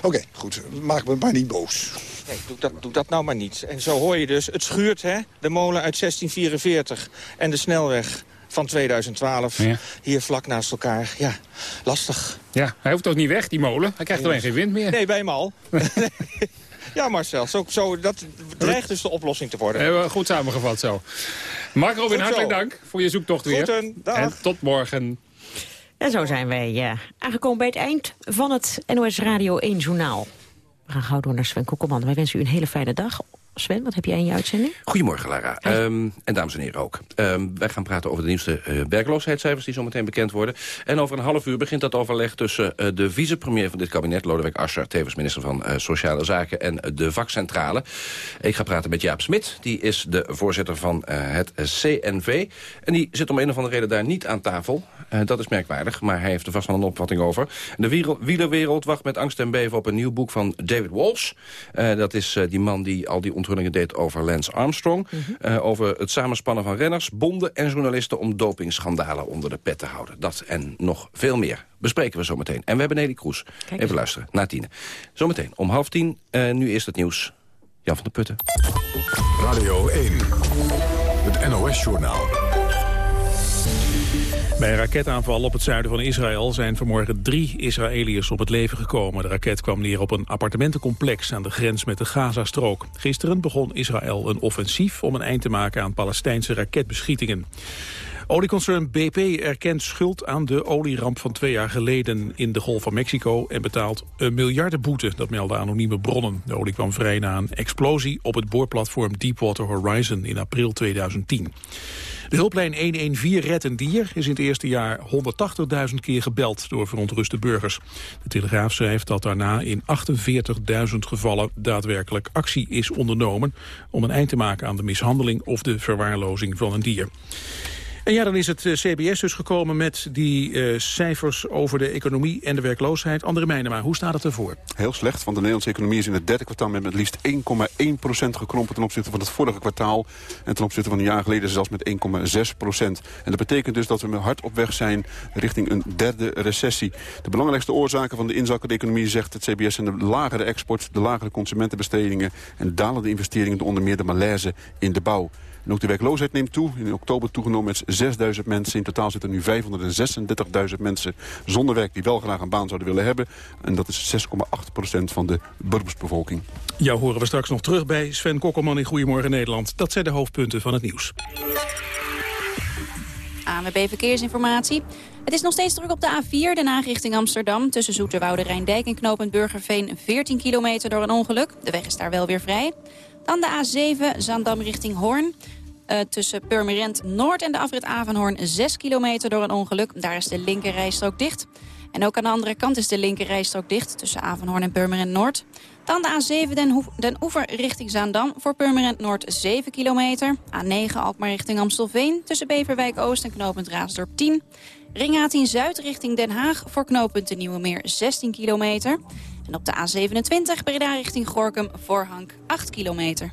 Oké, goed. Maak me maar niet boos. Nee, doe dat, doe dat nou maar niet. En zo hoor je dus, het schuurt, hè? De molen uit 1644 en de snelweg van 2012. Ja. Hier vlak naast elkaar. Ja, lastig. Ja, hij hoeft ook niet weg, die molen. Hij krijgt alleen geen wind meer. Nee, bij hem al. ja, Marcel, zo, zo, dat dreigt dus de oplossing te worden. Hebben we goed samengevat zo. Mark Robin, hartelijk dank voor je zoektocht weer. Dag. En tot morgen. En zo zijn wij ja, aangekomen bij het eind van het NOS Radio 1 Journaal. We gaan gauw door naar Sven Kokkelman. Wij wensen u een hele fijne dag. Sven, wat heb jij in je uitzending? Goedemorgen, Lara. Ehm, en dames en heren ook. Ehm, wij gaan praten over de nieuwste eh, werkloosheidscijfers... die zometeen bekend worden. En over een half uur begint dat overleg tussen eh, de vicepremier van dit kabinet... Lodewijk Asscher, tevens minister van eh, Sociale Zaken... en de vakcentrale. Ik ga praten met Jaap Smit. Die is de voorzitter van het CNV. En die zit om een of andere reden daar niet aan tafel. Dat is merkwaardig, maar hij heeft er vast wel een opvatting over. De wiel- wielerwereld wacht met angst en beven op een nieuw boek van David Walsh. Dat is die man die al die onthullingen deed over Lance Armstrong. Eh, over het samenspannen van renners, bonden en journalisten... om dopingschandalen onder de pet te houden. Dat en nog veel meer bespreken we zometeen. En we hebben Nelly Kroes. Kijk Even luisteren, na tien. Zometeen om half tien. Eh, nu eerst het nieuws. Jan van der Putten. Radio 1, het NOS-journaal. Bij een raketaanval op het zuiden van Israël zijn vanmorgen drie Israëliërs op het leven gekomen. De raket kwam neer op een appartementencomplex aan de grens met de Gazastrook. Gisteren begon Israël een offensief om een eind te maken aan Palestijnse raketbeschietingen. Olieconcern BP erkent schuld aan de olieramp van twee jaar geleden in de Golf van Mexico en betaalt een miljardenboete, dat melden anonieme bronnen. De olie kwam vrij na een explosie op het boorplatform Deepwater Horizon in april 2010. De hulplijn 114 Red een Dier is in het eerste jaar 180.000 keer gebeld door verontruste burgers. De Telegraaf schrijft dat daarna in 48.000 gevallen daadwerkelijk actie is ondernomen om een eind te maken aan de mishandeling of de verwaarlozing van een dier. En ja, dan is het eh, CBS dus gekomen met die eh, cijfers over de economie en de werkloosheid. Andere Meijnema, hoe staat het ervoor? Heel slecht, want de Nederlandse economie is in het derde kwartaal met, met liefst 1,1% gekrompen ten opzichte van het vorige kwartaal. En ten opzichte van een jaar geleden zelfs met 1,6%. En dat betekent dus dat we hard op weg zijn richting een derde recessie. De belangrijkste oorzaken van de inzakkende economie, zegt het CBS, zijn de lagere export, de lagere consumentenbestedingen en dalende investeringen, onder meer de malaise in de bouw. En ook de werkloosheid neemt toe. In oktober toegenomen met 6000 mensen. In totaal zitten nu 536.000 mensen zonder werk die wel graag een baan zouden willen hebben. En dat is 6,8% van de beroepsbevolking. Jou horen we straks nog terug bij Sven Kokkelman in Goedemorgen Nederland. Dat zijn de hoofdpunten van het nieuws. ANWB Verkeersinformatie. Het is nog steeds druk op de A4, Den Haag richting Amsterdam. Tussen Zoeterwoude, Rijndijk en knooppunt Burgerveen 14 kilometer door een ongeluk. De weg is daar wel weer vrij. Dan de A7, Zaandam richting Hoorn. Eh, tussen Purmerend Noord en de afrit Avanhoorn 6 kilometer door een ongeluk. Daar is de linkerrijstrook dicht. En ook aan de andere kant is de linkerrijstrook dicht tussen Avanhoorn en Purmerend Noord. Dan de A7 Den, Hoef- Den Oever richting Zaandam voor Purmerend Noord 7 kilometer. A9 Alkmaar richting Amstelveen tussen Beverwijk Oost en knooppunt Raasdorp 10. Ring A10 Zuid richting Den Haag voor knooppunt de Nieuwe Meer 16 kilometer. En op de A27 Breda richting Gorkum voor Hank 8 kilometer.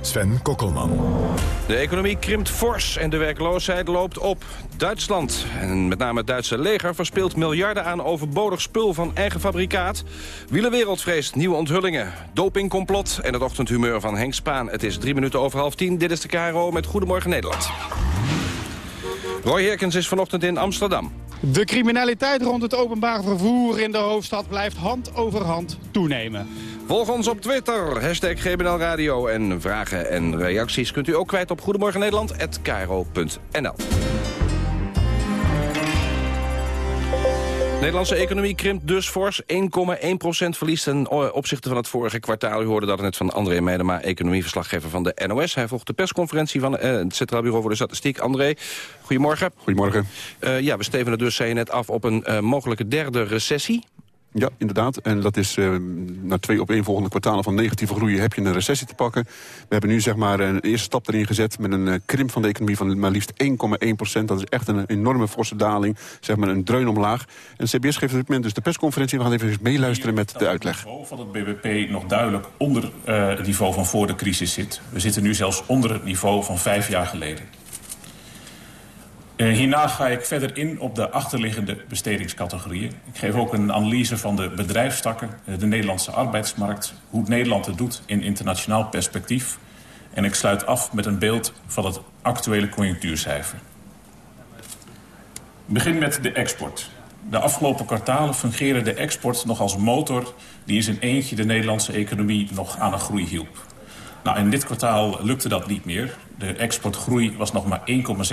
Sven Kokkelman. De economie krimpt fors en de werkloosheid loopt op. Duitsland, en met name het Duitse leger, verspeelt miljarden aan overbodig spul van eigen fabrikaat. Wielerwereld vreest nieuwe onthullingen. Dopingcomplot en het ochtendhumeur van Henk Spaan. Het is drie minuten over half tien. Dit is de KRO met Goedemorgen Nederland. Roy Herkens is vanochtend in Amsterdam. De criminaliteit rond het openbaar vervoer in de hoofdstad blijft hand over hand toenemen. Volg ons op Twitter, hashtag GBNL Radio. En vragen en reacties kunt u ook kwijt op Goedemorgen Nederland@kro.nl. De Nederlandse economie krimpt dus fors. 1,1% verlies ten opzichte van het vorige kwartaal. U hoorde dat net van André Meijema, economieverslaggever van de NOS. Hij volgt de persconferentie van eh, het Centraal Bureau voor de Statistiek. André, goedemorgen. Goedemorgen. Uh, ja, we stevenen dus, zei je net, af op een uh, mogelijke derde recessie. Ja, inderdaad. En dat is uh, na twee opeenvolgende kwartalen van negatieve groei heb je een recessie te pakken. We hebben nu zeg maar een eerste stap erin gezet met een uh, krimp van de economie van maar liefst 1,1 procent. Dat is echt een enorme forse daling, zeg maar een dreun omlaag. En CBS geeft op dit moment dus de persconferentie. We gaan even meeluisteren met de uitleg. Het niveau van het BBP nog duidelijk onder uh, het niveau van voor de crisis zit. We zitten nu zelfs onder het niveau van vijf jaar geleden. Uh, hierna ga ik verder in op de achterliggende bestedingscategorieën. Ik geef ook een analyse van de bedrijfstakken, de Nederlandse arbeidsmarkt... hoe Nederland het doet in internationaal perspectief. En ik sluit af met een beeld van het actuele conjunctuurcijfer. Ik begin met de export. De afgelopen kwartalen fungeerde de export nog als motor... die in zijn eentje de Nederlandse economie nog aan een groei hielp. Nou, in dit kwartaal lukte dat niet meer. De exportgroei was nog maar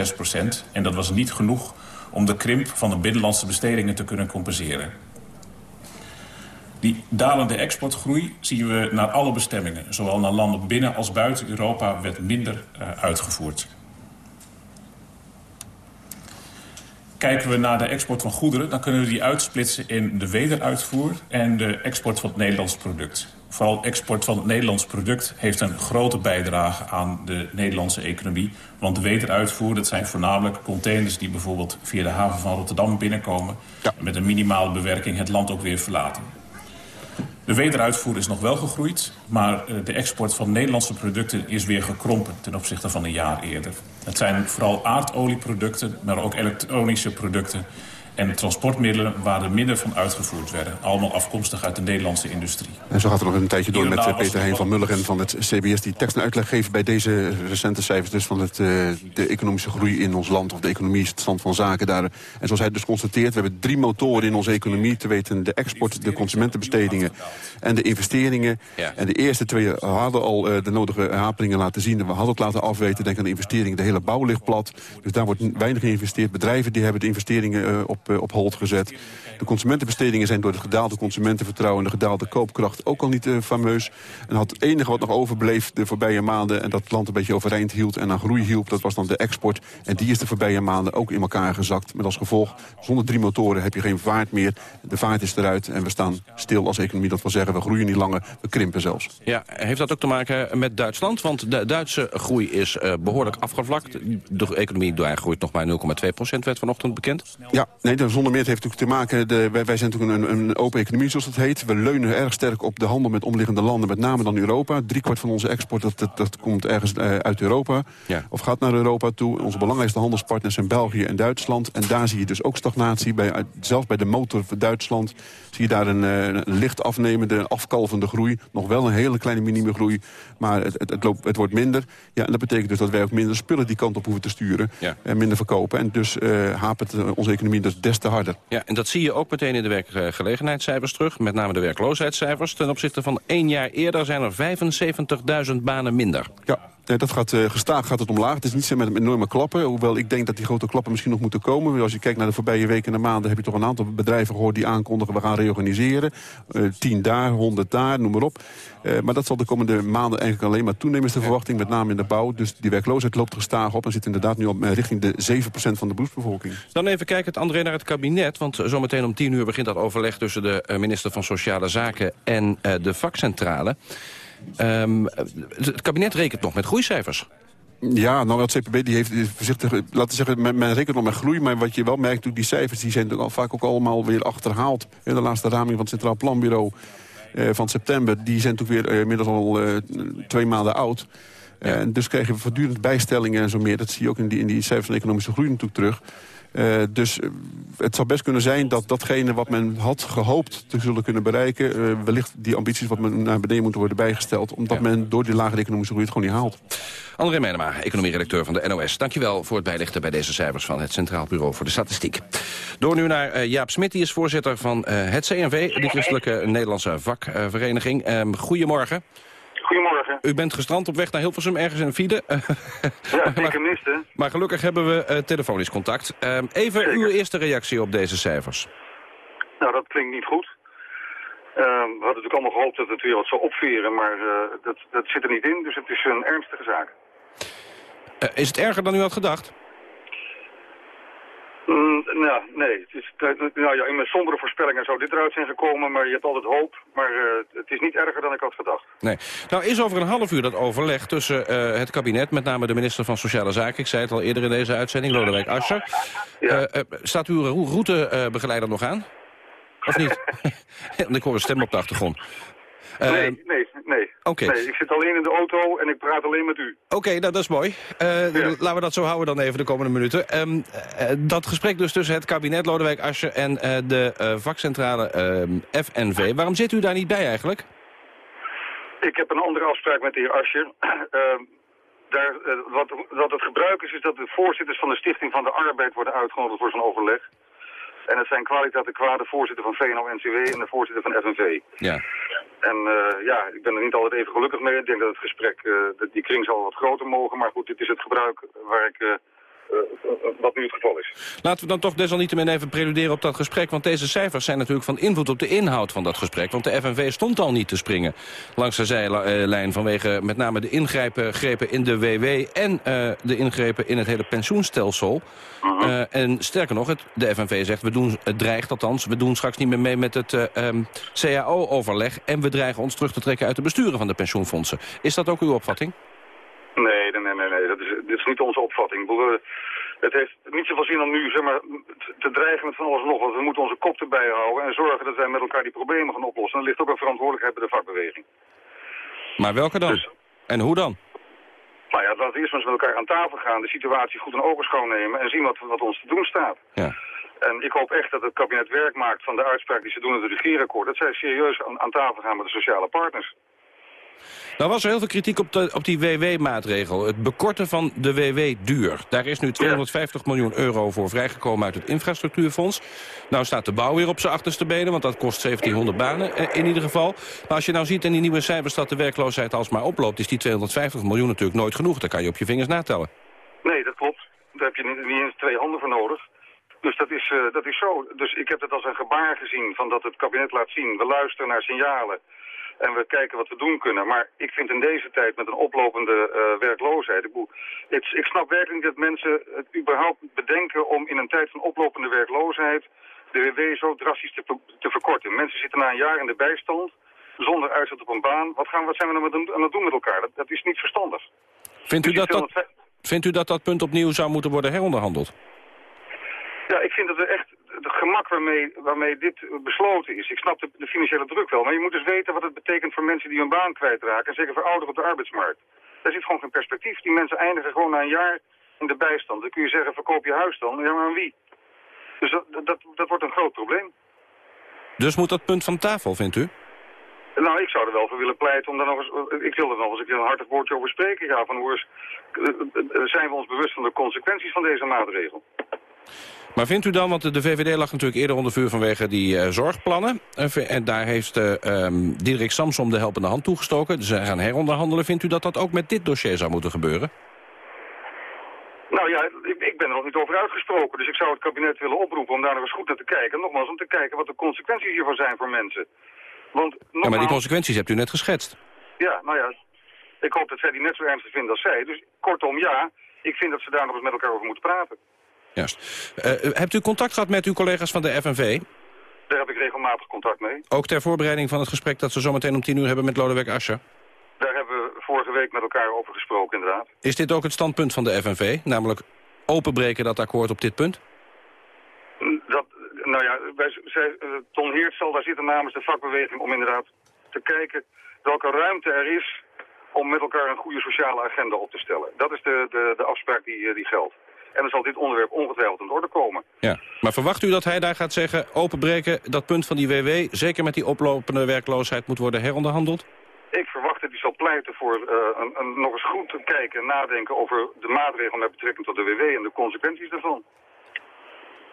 1,6 procent. En dat was niet genoeg om de krimp van de binnenlandse bestedingen te kunnen compenseren. Die dalende exportgroei zien we naar alle bestemmingen. Zowel naar landen binnen als buiten Europa werd minder uh, uitgevoerd. Kijken we naar de export van goederen... dan kunnen we die uitsplitsen in de wederuitvoer en de export van het Nederlands product. Vooral export van het Nederlands product heeft een grote bijdrage aan de Nederlandse economie. Want de wederuitvoer, dat zijn voornamelijk containers die bijvoorbeeld via de haven van Rotterdam binnenkomen. Ja. En met een minimale bewerking het land ook weer verlaten. De wederuitvoer is nog wel gegroeid, maar de export van Nederlandse producten is weer gekrompen ten opzichte van een jaar eerder. Het zijn vooral aardolieproducten, maar ook elektronische producten en transportmiddelen waar er minder van uitgevoerd werden. Allemaal afkomstig uit de Nederlandse industrie. En zo gaat er nog een tijdje door met Peter Heen van Mulligen van het CBS... die tekst en uitleg geeft bij deze recente cijfers... dus van het, uh, de economische groei in ons land of de economie, het stand van zaken daar. En zoals hij dus constateert, we hebben drie motoren in onze economie... te weten de export, de consumentenbestedingen en de investeringen. Ja. En de eerste twee hadden al de nodige haperingen laten zien. We hadden het laten afweten, denk aan de investeringen. De hele bouw ligt plat, dus daar wordt weinig geïnvesteerd. Bedrijven die hebben de investeringen uh, op op hold gezet. De consumentenbestedingen zijn door het gedaalde consumentenvertrouwen... en de gedaalde koopkracht ook al niet uh, fameus. En had het enige wat nog overbleef de voorbije maanden... en dat het land een beetje overeind hield en aan groei hielp... dat was dan de export. En die is de voorbije maanden ook in elkaar gezakt. Met als gevolg, zonder drie motoren heb je geen vaart meer. De vaart is eruit en we staan stil als economie. Dat wil zeggen, we groeien niet langer, we krimpen zelfs. Ja, heeft dat ook te maken met Duitsland? Want de Duitse groei is uh, behoorlijk afgevlakt. De economie daar groeit nog maar 0,2 procent, werd vanochtend bekend. Ja, nee, zonder meer het heeft natuurlijk te maken... De, wij, wij zijn natuurlijk een, een, open economie, zoals dat heet. We leunen erg sterk op de handel met omliggende landen, met name dan Europa. Driekwart van onze export, dat, dat, dat komt ergens uh, uit Europa. Ja. Of gaat naar Europa toe. Onze belangrijkste handelspartners zijn België en Duitsland. En daar zie je dus ook stagnatie. Bij, zelfs bij de motor van Duitsland zie je daar een, uh, een licht afnemende, afkalvende groei. Nog wel een hele kleine minime groei, maar het, het, het, loopt, het wordt minder. Ja, en dat betekent dus dat wij ook minder spullen die kant op hoeven te sturen. Ja. En minder verkopen. En dus uh, hapert onze economie dus des te harder. Ja, en dat zie je ook meteen in de werkgelegenheidscijfers terug. Met name de werkloosheidscijfers. Ten opzichte van één jaar eerder zijn er 75.000 banen minder. Ja, Nee, dat gaat uh, gestaag gaat het omlaag. Het is niet zo met enorme klappen. Hoewel ik denk dat die grote klappen misschien nog moeten komen. Als je kijkt naar de voorbije weken en maanden... heb je toch een aantal bedrijven gehoord die aankondigen... we gaan reorganiseren. Uh, tien daar, honderd daar, noem maar op. Uh, maar dat zal de komende maanden eigenlijk alleen maar toenemen... is de verwachting, met name in de bouw. Dus die werkloosheid loopt gestaag op... en zit inderdaad nu op richting de 7% van de beroepsbevolking. Dan even kijken, het André, naar het kabinet. Want zometeen om 10 uur begint dat overleg... tussen de minister van Sociale Zaken en de vakcentrale. Um, het kabinet rekent nog met groeicijfers. Ja, nou het CPB die heeft voorzichtig, laten we zeggen, men, men rekent nog met groei. Maar wat je wel merkt, die cijfers die zijn al, vaak ook allemaal weer achterhaald. In de laatste raming van het Centraal Planbureau eh, van september, die zijn natuurlijk weer uh, inmiddels al uh, twee maanden oud. En dus krijgen we voortdurend bijstellingen en zo meer. Dat zie je ook in die, in die cijfers van economische groei natuurlijk terug. Uh, dus het zou best kunnen zijn dat datgene wat men had gehoopt te zullen kunnen bereiken... Uh, wellicht die ambities wat men naar beneden moeten worden bijgesteld... omdat ja. men door die lage economische groei het gewoon niet haalt. André Menema, economie-redacteur van de NOS. Dankjewel voor het bijlichten bij deze cijfers van het Centraal Bureau voor de Statistiek. Door nu naar uh, Jaap Smit, die is voorzitter van uh, het CNV, de Christelijke Nederlandse Vakvereniging. Uh, goedemorgen. Goedemorgen. U bent gestrand op weg naar Hilversum, ergens in file. ja, dikke mist, Maar gelukkig hebben we telefonisch contact. even Zeker. uw eerste reactie op deze cijfers. Nou, dat klinkt niet goed. Uh, we hadden natuurlijk allemaal gehoopt dat het weer wat zou opveren, maar uh, dat, dat zit er niet in. Dus het is een ernstige zaak. Uh, is het erger dan u had gedacht? Mm, nou, nee. Het is, nou ja, in mijn sombere voorspellingen zou dit eruit zijn gekomen, maar je hebt altijd hoop. Maar uh, het is niet erger dan ik had gedacht. Nee. Nou is over een half uur dat overleg tussen het kabinet, met name de minister van Sociale Zaken. Ik zei het al eerder in deze uitzending, Lodewijk Asscher. Ja. staat uw routebegeleider nog aan? Of niet? Want ik hoor een stem op de achtergrond. Uh, nee, nee, nee. Okay. nee. Ik zit alleen in de auto en ik praat alleen met u. Oké, okay, nou, dat is mooi. Uh, ja. Laten we dat zo houden dan even de komende minuten. Um, uh, dat gesprek dus tussen het kabinet Lodewijk Asscher en de vakcentrale ehm, FNV. Waarom zit u daar niet bij eigenlijk? Ik heb een andere afspraak met de heer Asscher. Ehm, daar, wat, wat het gebruik is, is dat de voorzitters van de Stichting van de Arbeid worden uitgenodigd voor zo'n overleg. En het zijn kwaliteiten de voorzitter van VNO-NCW en de voorzitter van FNV. Ja. En uh, ja, ik ben er niet altijd even gelukkig mee. Ik denk dat het gesprek, uh, dat die kring zal wat groter mogen. Maar goed, dit is het gebruik waar ik... Uh, wat nu het geval is. Laten we dan toch desalniettemin even preluderen op dat gesprek. Want deze cijfers zijn natuurlijk van invloed op de inhoud van dat gesprek. Want de FNV stond al niet te springen langs de zijlijn... vanwege met name de ingrepen in de WW... en uh, de ingrepen in het hele pensioenstelsel. Uh -huh. uh, en sterker nog, het, de FNV zegt, we doen, het dreigt althans... we doen straks niet meer mee met het um, CAO-overleg... en we dreigen ons terug te trekken uit de besturen van de pensioenfondsen. Is dat ook uw opvatting? Nee, nee, niet onze opvatting. We, het heeft niet zoveel zin om nu zeg maar, te dreigen met van alles en nog wat. We moeten onze kop erbij houden en zorgen dat wij met elkaar die problemen gaan oplossen. En er ligt ook een verantwoordelijkheid bij de vakbeweging. Maar welke dan? Dus, en hoe dan? Nou ja, laten we eerst eens met elkaar aan tafel gaan, de situatie goed in ogenschouw nemen en zien wat, wat ons te doen staat. Ja. En ik hoop echt dat het kabinet werk maakt van de uitspraak die ze doen in het regeerakkoord. Dat zij serieus aan, aan tafel gaan met de sociale partners. Nou was er heel veel kritiek op, de, op die WW-maatregel. Het bekorten van de WW-duur. Daar is nu 250 ja. miljoen euro voor vrijgekomen uit het infrastructuurfonds. Nou staat de bouw weer op zijn achterste benen, want dat kost 1700 banen in ieder geval. Maar als je nou ziet in die nieuwe cijfers dat de werkloosheid alsmaar oploopt... is die 250 miljoen natuurlijk nooit genoeg. Daar kan je op je vingers natellen. Nee, dat klopt. Daar heb je niet, eens twee handen voor nodig. Dus dat is, uh, dat is zo. Dus ik heb het als een gebaar gezien van dat het kabinet laat zien. We luisteren naar signalen. En we kijken wat we doen kunnen. Maar ik vind in deze tijd met een oplopende uh, werkloosheid... Ik, bedoel, ik snap werkelijk dat mensen het überhaupt bedenken... om in een tijd van oplopende werkloosheid de WW zo drastisch te, te verkorten. Mensen zitten na een jaar in de bijstand, zonder uitzet op een baan. Wat, gaan, wat zijn we nou aan het doen met elkaar? Dat, dat is niet verstandig. Vindt u, dat dat, vindt u dat dat punt opnieuw zou moeten worden heronderhandeld? Ja, ik vind dat er echt het gemak waarmee, waarmee dit besloten is. Ik snap de, de, financiële druk wel, maar je moet dus weten wat het betekent voor mensen die hun baan kwijtraken. En zeker voor ouderen op de arbeidsmarkt. Daar zit gewoon geen perspectief. Die mensen eindigen gewoon na een jaar in de bijstand. Dan kun je zeggen, verkoop je huis dan. Ja, maar aan wie? Dus dat, dat, dat wordt een groot probleem. Dus moet dat punt van tafel, vindt u? Nou, ik zou er wel voor willen pleiten om daar nog eens... Ik wil er nog eens een hartig woordje over spreken. Ja, van hoe is, zijn we ons bewust van de consequenties van deze maatregel? Maar vindt u dan, want de VVD lag natuurlijk eerder onder vuur vanwege die uh, zorgplannen. Uh, en daar heeft uh, um, Diederik Samsom de helpende hand toegestoken. Ze gaan heronderhandelen. Vindt u dat dat ook met dit dossier zou moeten gebeuren? Nou ja, ik, ik ben er nog niet over uitgesproken. Dus ik zou het kabinet willen oproepen om daar nog eens goed naar te kijken. Nogmaals, om te kijken wat de consequenties hiervan zijn voor mensen. Want, nogmaals, ja, maar die consequenties hebt u net geschetst. Ja, nou ja, ik hoop dat zij die net zo ernstig vinden als zij. Dus kortom, ja, ik vind dat ze daar nog eens met elkaar over moeten praten. Juist. Uh, hebt u contact gehad met uw collega's van de FNV? Daar heb ik regelmatig contact mee. Ook ter voorbereiding van het gesprek dat we zometeen om tien uur hebben met Lodewijk Asscher? Daar hebben we vorige week met elkaar over gesproken, inderdaad. Is dit ook het standpunt van de FNV? Namelijk openbreken dat akkoord op dit punt? Dat, nou ja, wij, zij, Ton Heert zal daar zitten namens de vakbeweging om inderdaad te kijken welke ruimte er is om met elkaar een goede sociale agenda op te stellen. Dat is de, de, de afspraak die, die geldt. En dan zal dit onderwerp ongetwijfeld in orde komen. Ja, maar verwacht u dat hij daar gaat zeggen... openbreken, dat punt van die WW, zeker met die oplopende werkloosheid... moet worden heronderhandeld? Ik verwacht dat hij zal pleiten voor uh, een, een, nog eens goed kijken en nadenken over de maatregelen met betrekking tot de WW en de consequenties daarvan.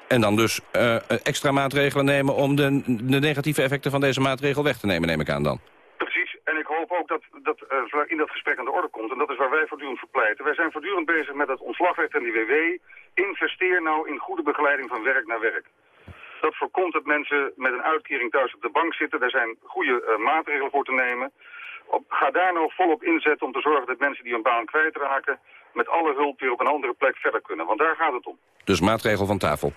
En dan dus uh, extra maatregelen nemen om de, de negatieve effecten van deze maatregel weg te nemen, neem ik aan dan. Hoop ook dat dat uh, in dat gesprek aan de orde komt. En dat is waar wij voortdurend voor pleiten. Wij zijn voortdurend bezig met het ontslagrecht en die WW. Investeer nou in goede begeleiding van werk naar werk. Dat voorkomt dat mensen met een uitkering thuis op de bank zitten. Daar zijn goede uh, maatregelen voor te nemen. Op, ga daar nou volop inzetten om te zorgen dat mensen die hun baan kwijtraken... met alle hulp weer op een andere plek verder kunnen. Want daar gaat het om. Dus maatregel van tafel.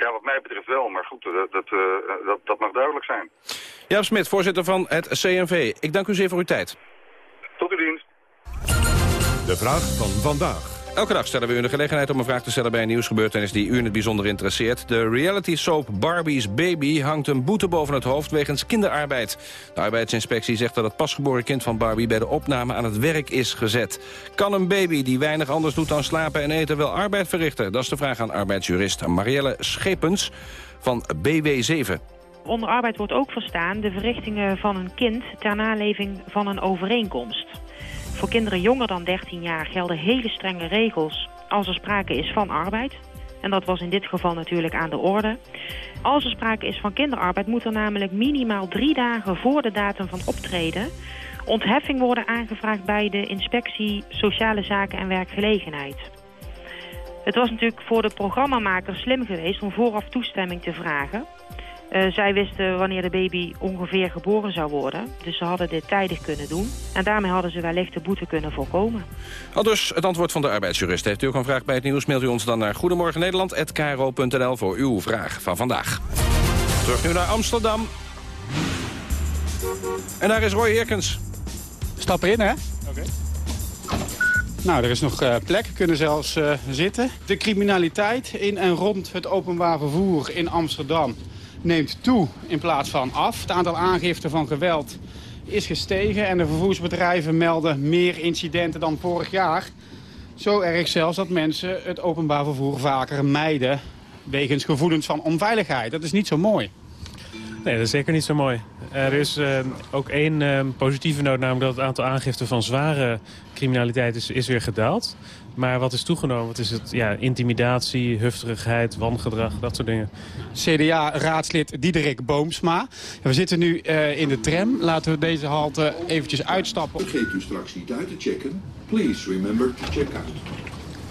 Ja, wat mij betreft wel, maar goed, dat, dat, uh, dat, dat mag duidelijk zijn. Jaap Smit, voorzitter van het CNV. Ik dank u zeer voor uw tijd. Tot uw dienst. De vraag van vandaag. Elke dag stellen we u de gelegenheid om een vraag te stellen bij een nieuwsgebeurtenis die u in het bijzonder interesseert. De reality soap Barbie's Baby hangt een boete boven het hoofd wegens kinderarbeid. De arbeidsinspectie zegt dat het pasgeboren kind van Barbie bij de opname aan het werk is gezet. Kan een baby die weinig anders doet dan slapen en eten wel arbeid verrichten? Dat is de vraag aan arbeidsjurist Marielle Schepens van BW7. Onder arbeid wordt ook verstaan de verrichtingen van een kind ter naleving van een overeenkomst. Voor kinderen jonger dan 13 jaar gelden hele strenge regels als er sprake is van arbeid. En dat was in dit geval natuurlijk aan de orde. Als er sprake is van kinderarbeid moet er namelijk minimaal drie dagen voor de datum van optreden ontheffing worden aangevraagd bij de inspectie Sociale Zaken en Werkgelegenheid. Het was natuurlijk voor de programmamaker slim geweest om vooraf toestemming te vragen. Uh, zij wisten wanneer de baby ongeveer geboren zou worden. Dus ze hadden dit tijdig kunnen doen. En daarmee hadden ze wellicht de boete kunnen voorkomen. Al dus het antwoord van de arbeidsjurist. Heeft u ook een vraag bij het nieuws, mailt u ons dan naar goedemorgennederland.kro.nl voor uw vraag van vandaag. Terug nu naar Amsterdam. En daar is Roy Eerkens. Stap in, hè? Oké. Nou, er is nog uh, plek, kunnen zelfs uh, zitten. De criminaliteit in en rond het openbaar vervoer in Amsterdam neemt toe in plaats van af. Het aantal aangiften van geweld is gestegen en de vervoersbedrijven melden meer incidenten dan vorig jaar. Zo erg zelfs dat mensen het openbaar vervoer vaker mijden wegens gevoelens van onveiligheid. Dat is niet zo mooi. Nee, dat is zeker niet zo mooi. Er is uh, ook één uh, positieve noot, namelijk dat het aantal aangiften van zware criminaliteit is, is weer gedaald. Maar wat is toegenomen? Wat is het? Ja, intimidatie, hufterigheid, wangedrag, dat soort dingen. CDA-raadslid Diederik Boomsma. We zitten nu uh, in de tram. Laten we deze halte eventjes uitstappen. Vergeet u straks niet uit te checken. Please remember to check out.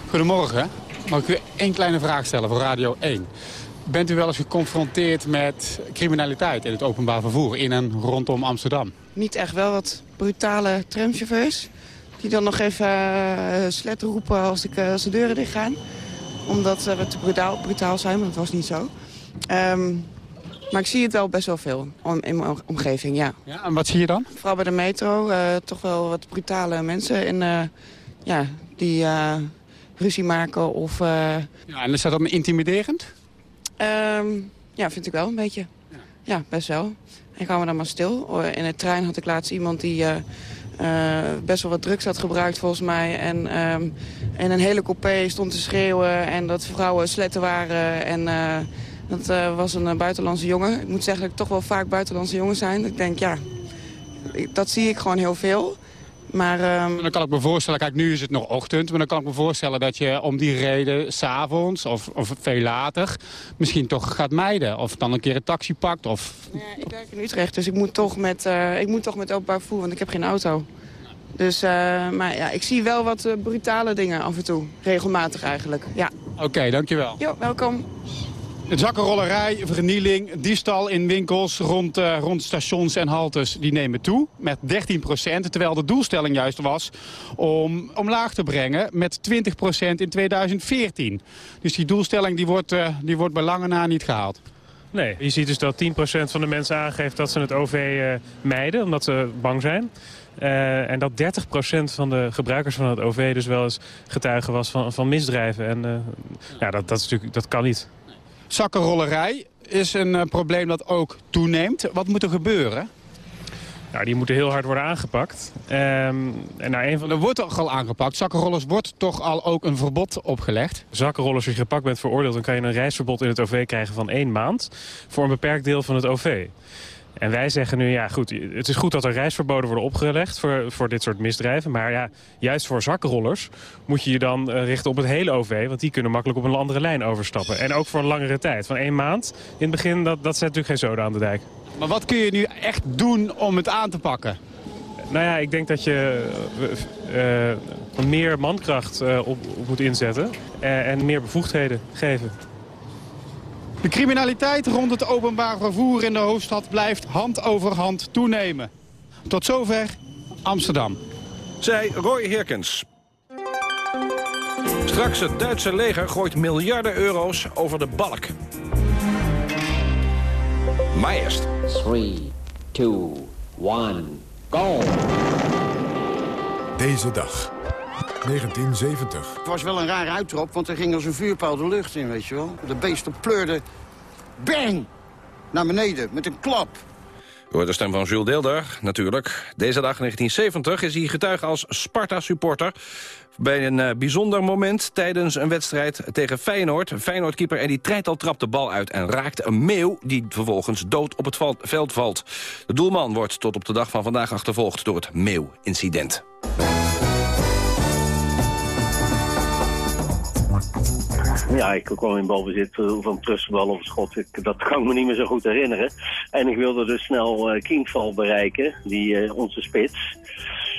Goedemorgen. Mag ik u één kleine vraag stellen voor Radio 1? Bent u wel eens geconfronteerd met criminaliteit in het openbaar vervoer in en rondom Amsterdam? Niet echt wel wat brutale tramchauffeurs. Die dan nog even uh, slet roepen als, ik, als de deuren dicht gaan. Omdat we te brutaal, brutaal zijn, maar dat was niet zo. Um, maar ik zie het wel best wel veel in mijn omgeving, ja. ja. En wat zie je dan? Vooral bij de metro, uh, toch wel wat brutale mensen in, uh, ja, die ruzie maken. Of, ja, en is dat dan intimiderend? Um, ja, vind ik wel een beetje. Ja, best wel. En gaan we dan maar stil. In de trein had ik laatst iemand die uh, uh, best wel wat drugs had gebruikt volgens mij. En um, in een hele coupé stond te schreeuwen en dat vrouwen sletten waren. En uh, dat was een buitenlandse jongen. Ik moet zeggen dat ik toch wel vaak buitenlandse jongens zijn. Ik denk, ja, dat zie ik gewoon heel veel. Maar, um... Dan kan ik me voorstellen, kijk nu is het nog ochtend... maar dan kan ik me voorstellen dat je om die reden s'avonds of, of veel later... misschien toch gaat mijden of dan een keer een taxi pakt. Of... Ja, ik werk in Utrecht, dus ik moet toch met, uh, ik moet toch met openbaar vervoer, want ik heb geen auto. Dus, uh, maar ja, ik zie wel wat uh, brutale dingen af en toe. Regelmatig eigenlijk, ja. Oké, okay, dankjewel. Jo, welkom. Zakkenrollerij, vernieling, diefstal in winkels rond, uh, rond stations en haltes... die nemen toe met 13% terwijl de doelstelling juist was om omlaag te brengen met 20% in 2014. Dus die doelstelling die wordt, uh, die wordt bij lange na niet gehaald. Nee, je ziet dus dat 10% van de mensen aangeeft dat ze het OV uh, mijden, omdat ze bang zijn. Uh, en dat 30% van de gebruikers van het OV dus wel eens getuige was van, van misdrijven. En uh, ja, dat, dat, is natuurlijk, dat kan niet. Zakkenrollerij is een uh, probleem dat ook toeneemt. Wat moet er gebeuren? Nou, die moeten heel hard worden aangepakt. Um, en nou, een van... Er wordt toch al aangepakt. Zakkenrollers wordt toch al ook een verbod opgelegd? Zakkenrollers, als je gepakt bent veroordeeld... dan kan je een reisverbod in het OV krijgen van één maand... voor een beperkt deel van het OV. En wij zeggen nu, ja goed, het is goed dat er reisverboden worden opgelegd voor, voor dit soort misdrijven. Maar ja, juist voor zakkenrollers moet je je dan eh, richten op het hele OV. Want die kunnen makkelijk op een andere lijn overstappen. En ook voor een langere tijd. Van één maand in het begin, dat, dat zet natuurlijk geen zoden aan de dijk. Maar wat kun je nu echt doen om het aan te pakken? Nou ja, ik denk dat je uh, uh, meer mankracht uh, op, op, moet inzetten en meer bevoegdheden geven. De criminaliteit rond het openbaar vervoer in de hoofdstad blijft hand over hand toenemen. Tot zover Amsterdam. Zij Roy Herkens. Straks het Duitse leger gooit miljarden euro's over de balk. Maar eerst. 3, 2, 1, go! Deze dag. 1970. Het was wel een rare uitrop, want er ging als een vuurpijl de lucht in, weet je wel. De beesten pleurden, bang, naar beneden, met een klap. U hoort de stem van Jules Deelder, natuurlijk. Deze dag 1970 is hij getuige als Sparta-supporter... bij een uh, bijzonder moment tijdens een wedstrijd tegen Feyenoord. Feyenoord-keeper Eddie Treital trapt de bal uit en raakt een meeuw... die vervolgens dood op het val veld valt. De doelman wordt tot op de dag van vandaag achtervolgd door het meeuw-incident. Ja, ik kwam in balbezit van trustbal of schot. Ik, dat kan ik me niet meer zo goed herinneren. En ik wilde dus snel uh, bereiken, die, uh, onze spits.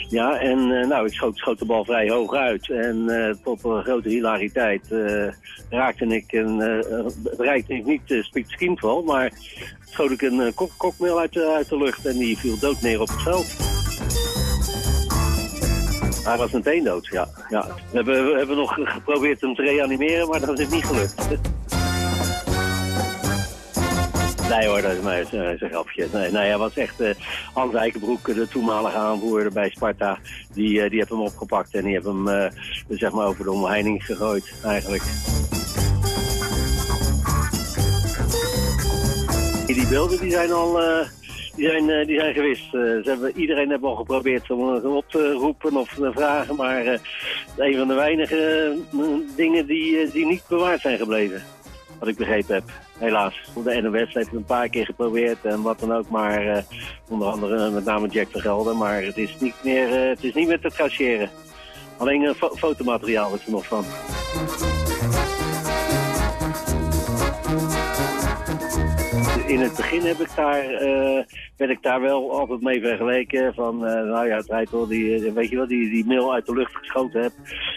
Ja, en nou, ik schoot, de bal vrij hoog uit. En tot een grote hilariteit raakte ik en bereikte ik niet uh, spits Kingval, maar schoot ik een kok kokmeel uit, uit de lucht en die viel dood neer op het veld. Hij was meteen dood, ja. ja. We, hebben, we hebben nog geprobeerd hem te reanimeren, maar dat is niet gelukt. Nee hoor, dat is, maar, is een grapje. Nee, nee, hij was echt uh, Hans Eikenbroek, de toenmalige aanvoerder bij Sparta. Die, uh, die heeft hem opgepakt en die heeft hem zeg maar over de omheining gegooid eigenlijk. Die beelden die zijn al die zijn, uh, die zijn gewist. Uh, ze hebben, iedereen heeft al geprobeerd om hem op te roepen of te vragen. Maar een van de weinige dingen die, die niet bewaard zijn gebleven. Wat ik begrepen heb. Helaas. De NOS heeft het een paar keer geprobeerd en wat dan ook. Maar onder andere met name Jack Vergelder. Maar het is niet meer, het is niet meer te traceren. Alleen fo fotomateriaal is er nog van. In het begin heb ik daar, uh, ben ik daar wel altijd mee vergeleken. Van, uh, nou ja, het rijdt wel, die, weet je wel, die, die mail uit de lucht geschoten hebt.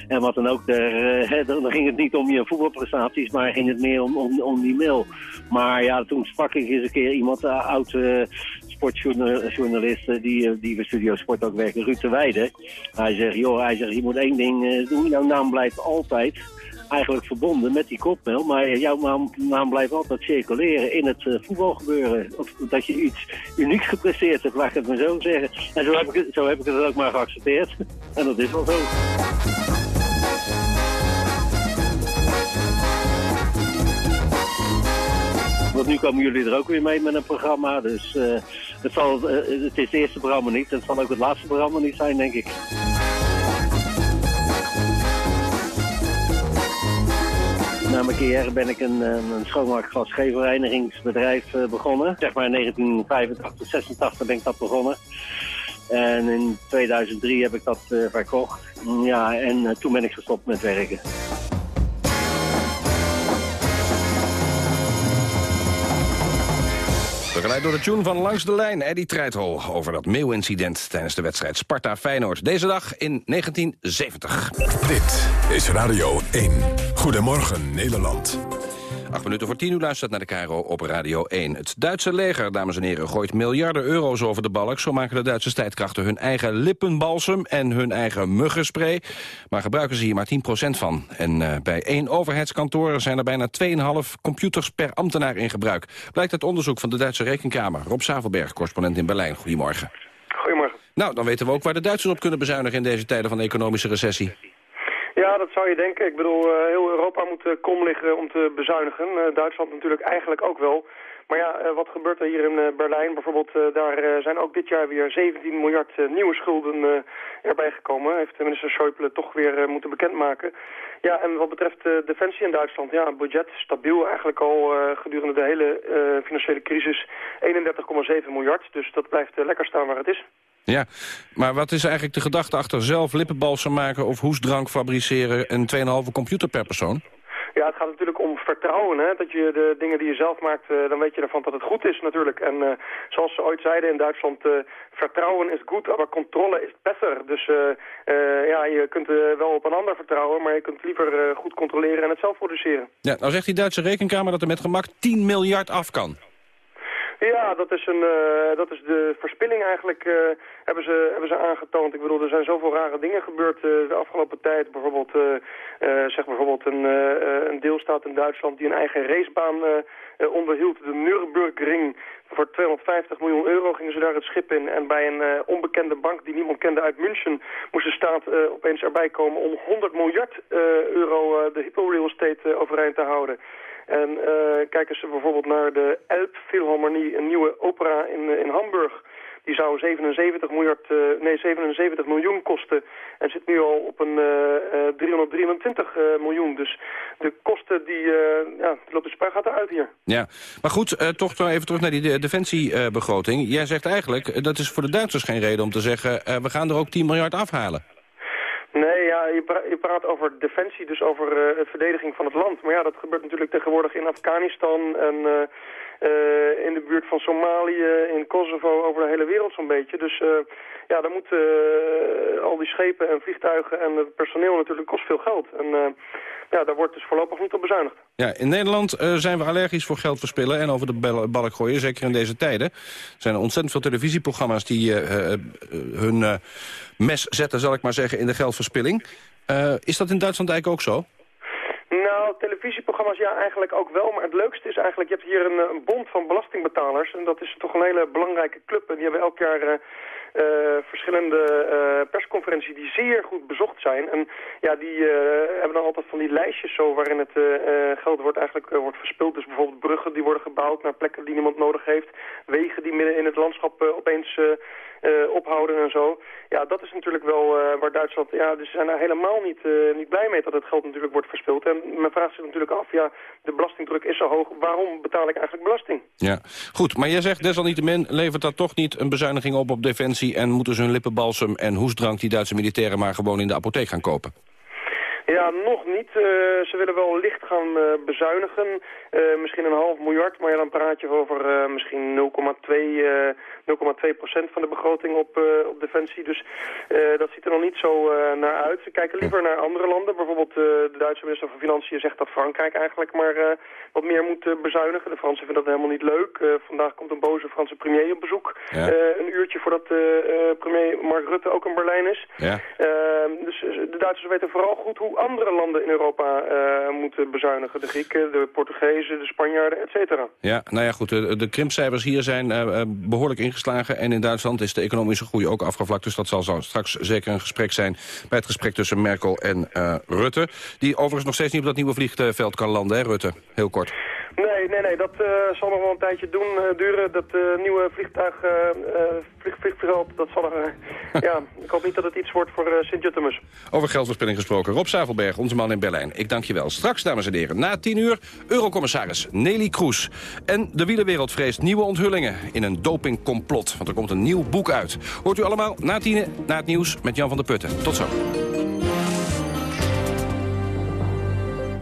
En wat dan ook, uh, dan ging het niet om je voetbalprestaties, maar ging het meer om, om, om die mail. Maar ja, toen sprak ik eens een keer iemand, oud sportjournalist, die, die bij Studio Sport ook werkt, Ruud de Weijden. Hij zegt, joh, hij zegt, je moet één ding doen, jouw naam blijft altijd eigenlijk verbonden met die kopmail. Maar jouw naam, naam blijft altijd circuleren in het uh, voetbalgebeuren. Of dat je iets unieks gepresteerd hebt, laat ik het maar zo zeggen. En zo heb ik zo heb ik het ook maar geaccepteerd. En dat is wel zo. Want nu komen jullie er ook weer mee met een programma. Dus uh, het, zal, uh, het is het eerste programma niet. Het zal ook het laatste programma niet zijn, denk ik. Na mijn carrière ben ik een, een schoonmaakglasgeverreinigingsbedrijf uh, begonnen. Zeg maar in 1985, 86 ben ik dat begonnen. En in 2003 heb ik dat uh, verkocht. Ja, en toen ben ik gestopt met werken. Begeleid door de tune van Langs de Lijn, Eddie Treithol... over dat meeuwincident tijdens de wedstrijd Sparta-Feyenoord. Deze dag in 1970. Dit is Radio 1. Goedemorgen Nederland. Acht minuten voor tien u luistert naar de Caro op Radio 1. Het Duitse leger, dames en heren, gooit miljarden euro's over de balk. Zo maken de Duitse strijdkrachten hun eigen lippenbalsem en hun eigen muggenspray. Maar gebruiken ze hier maar 10% van. En uh, bij één overheidskantoor zijn er bijna 2,5 computers per ambtenaar in gebruik. Blijkt uit onderzoek van de Duitse Rekenkamer. Rob Zavelberg, correspondent in Berlijn. Goedemorgen. Goedemorgen. Nou, dan weten we ook waar de Duitsers op kunnen bezuinigen in deze tijden van economische recessie. Ja, dat zou je denken. Ik bedoel, uh, heel Europa moet uh, kom liggen om te bezuinigen. Uh, Duitsland natuurlijk eigenlijk ook wel. Maar ja, eh, wat gebeurt er hier in eh, Berlijn? Bijvoorbeeld, eh, daar eh, zijn ook dit jaar weer 17 miljard eh, nieuwe schulden eh, erbij gekomen. Heeft minister Schäuble toch weer eh, moeten bekendmaken. Ja, en wat betreft eh, defensie in Duitsland, ja, budget stabiel eigenlijk al eh, gedurende de hele eh, financiële crisis 31,7 miljard. Dus dat blijft eh, lekker staan waar het is. Ja, maar wat is eigenlijk de gedachte achter zelf lippenbalsem maken... of hoesdrank fabriceren en 2,5 computer per persoon? Ja, het gaat natuurlijk om vertrouwen. Hè? Dat je de dingen die je zelf maakt, eh, dan weet je ervan dat het goed is natuurlijk. En eh, zoals ze ooit zeiden in Duitsland, eh, vertrouwen is goed, maar controle is beter. Dus ja, je kunt wel op een ander vertrouwen, maar je kunt liever goed controleren en het zelf produceren. Ja, nou zegt die Duitse rekenkamer dat er met gemak 10 miljard af kan. Ja, dat is, een, eh, dat is de verspilling eigenlijk, eh, hebben, ze, hebben ze aangetoond. Ik bedoel, er zijn zoveel rare dingen gebeurd eh, de afgelopen tijd. Bijvoorbeeld, zeg bijvoorbeeld een, een deelstaat in Duitsland die een eigen racebaan onderhield. De Nürburgring. Voor 250 miljoen euro gingen ze daar het schip in. En bij een onbekende bank die niemand kende uit München... moest de staat opeens erbij komen om 100 miljard euro uh, de hypo real estate uh, overeind te houden. En uh, kijken ze bijvoorbeeld naar de Elbphilharmonie, een nieuwe opera in, in Hamburg. Die zou 77, miljard, uh, nee, 77 miljoen kosten en zit nu al op een uh, 323 miljoen. Dus de kosten die, ja, die loopt de spuigaten uit hier. Ja, maar goed, toch even terug naar die defensiebegroting. Jij zegt eigenlijk, dat is voor de Duitsers geen reden om te zeggen... we gaan er ook 10 miljard afhalen. Ja, je, je, praat over defensie, dus over uh, verdediging van het land. Maar ja, dat gebeurt natuurlijk tegenwoordig in Afghanistan en uh, in de buurt van Somalië, in Kosovo, over de hele wereld zo'n beetje. Dus ja, dan moeten al die schepen en vliegtuigen en het personeel natuurlijk kost veel geld. En ja, daar wordt dus voorlopig niet op bezuinigd. Ja, in Nederland zijn we allergisch voor geld verspillen en over de balk gooien, zeker in deze tijden. Er zijn ontzettend veel televisieprogramma's die hun mes zetten, zal ik maar zeggen, in de geldverspilling. Is dat in Duitsland eigenlijk ook zo? Televisieprogramma's ja, eigenlijk ook wel. Maar het leukste is eigenlijk, je hebt hier een, een bond van belastingbetalers. En dat is toch een hele belangrijke club. En die hebben elk jaar... Uh, uh, verschillende uh, persconferenties die zeer goed bezocht zijn. En ja, die hebben dan altijd van die lijstjes zo waarin het geld wordt eigenlijk wordt verspild. Dus bijvoorbeeld bruggen die worden gebouwd naar plekken die niemand nodig heeft. Wegen die midden in het landschap opeens ophouden en zo. Ja, dat is natuurlijk wel waar Duitsland... Ja, dus ze zijn daar helemaal niet, niet blij mee dat het geld natuurlijk wordt verspild. En men vraagt zich natuurlijk af, ja, de belastingdruk is zo hoog. Waarom betaal ik eigenlijk belasting? Ja, goed. Maar jij zegt desalniettemin levert dat toch niet een bezuiniging op op defensie en moeten ze hun lippenbalsem en hoesdrank die Duitse militairen maar gewoon in de apotheek gaan kopen? Ja, nog niet. Uh, ze willen wel licht gaan uh, bezuinigen. Uh, misschien een half miljard, maar ja, dan praat je over misschien 0,2 0,2 procent van de begroting op, op defensie. Dus dat ziet er nog niet zo naar uit. Ze kijken liever naar andere landen. Bijvoorbeeld de Duitse minister van Financiën zegt dat Frankrijk eigenlijk maar wat meer moet bezuinigen. De Fransen vinden dat helemaal niet leuk. vandaag komt een boze Franse premier op bezoek. Ja. een uurtje voordat premier Mark Rutte ook in Berlijn is. Ja. dus de Duitsers weten vooral goed hoe andere landen in Europa uh, moeten bezuinigen. De Grieken, de Portugezen, de Spanjaarden, et cetera. Ja, nou ja, goed. De, de krimpcijfers hier zijn uh, behoorlijk ingeslagen. En in Duitsland is de economische groei ook afgevlakt. Dus dat zal straks zeker een gesprek zijn bij het gesprek tussen Merkel en Rutte. Die overigens nog steeds niet op dat nieuwe vliegveld kan landen, hè, Rutte? Heel kort. Nee, nee, nee. Dat uh, zal nog wel een tijdje doen, uh, duren. Dat uh, nieuwe vliegtuig, vlieg, vliegveld, dat zal er... ja, ik hoop niet dat het iets wordt voor Sint-Jutemus. Over geldverspilling gesproken. Rob Zavelberg, onze man in Berlijn. Ik dank je wel. Straks, dames en heren, na tien uur... Eurocommissaris Nelly Kroes. En de wielerwereld vreest nieuwe onthullingen in een dopingcomplot. Want er komt een nieuw boek uit. Hoort u allemaal na tien, na het nieuws met Jan van der Putten. Tot zo.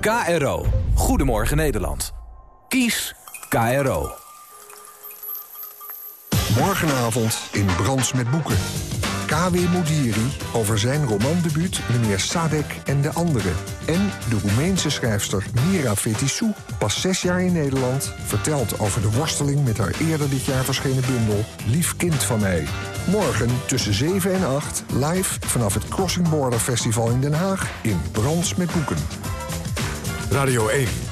KRO. Goedemorgen Nederland. Kies KRO. Morgenavond in Brands met Boeken. KW Modiri over zijn romandebuut Meneer Sadek en de Anderen. En de Roemeense schrijfster Mira Fetisou, pas zes jaar in Nederland... vertelt over de worsteling met haar eerder dit jaar verschenen bundel... Lief kind van mij. Morgen tussen 7 en 8 live vanaf het Crossing Border Festival in Den Haag... in Brands met Boeken. Radio 1.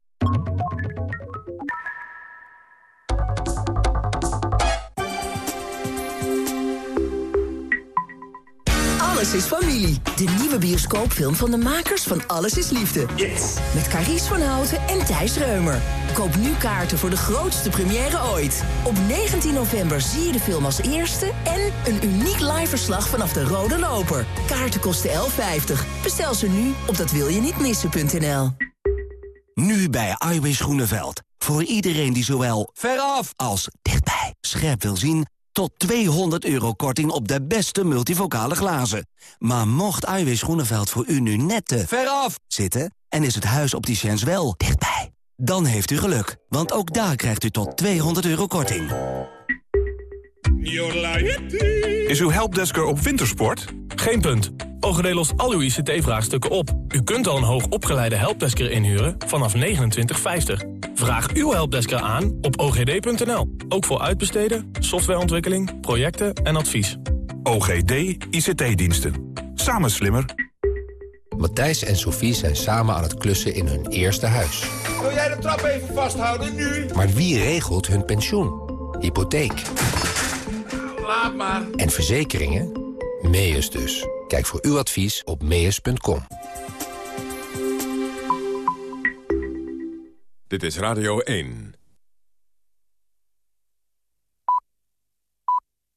Alles is familie. De nieuwe bioscoopfilm van de makers van Alles is Liefde. Yes! Met Carice van Houten en Thijs Reumer. Koop nu kaarten voor de grootste première ooit. Op 19 november zie je de film als eerste... en een uniek live verslag vanaf de Rode Loper. Kaarten kosten 11,50. Bestel ze nu op datwilje-niet-missen.nl. Nu bij Iwis Groeneveld. Voor iedereen die zowel veraf als dichtbij scherp wil zien... tot 200 euro korting op de beste multivocale glazen. Maar mocht Iwis Groeneveld voor u nu net te veraf zitten... en is het huis opticiens wel dichtbij... dan heeft u geluk, want ook daar krijgt u tot 200 euro korting. Is uw helpdesker op wintersport? Geen punt. OGD lost al uw ICT-vraagstukken op. U kunt al een hoogopgeleide helpdesker inhuren vanaf 29,50. Vraag uw helpdesker aan op ogd.nl. Ook voor uitbesteden, softwareontwikkeling, projecten en advies. OGD ICT-diensten. Samen slimmer. Matthijs en Sophie zijn samen aan het klussen in hun eerste huis. Wil jij de trap even vasthouden, nu? Maar wie regelt hun pensioen? Hypotheek Laat maar. en verzekeringen? Meus dus. Kijk voor uw advies op meus.com. Dit is Radio 1.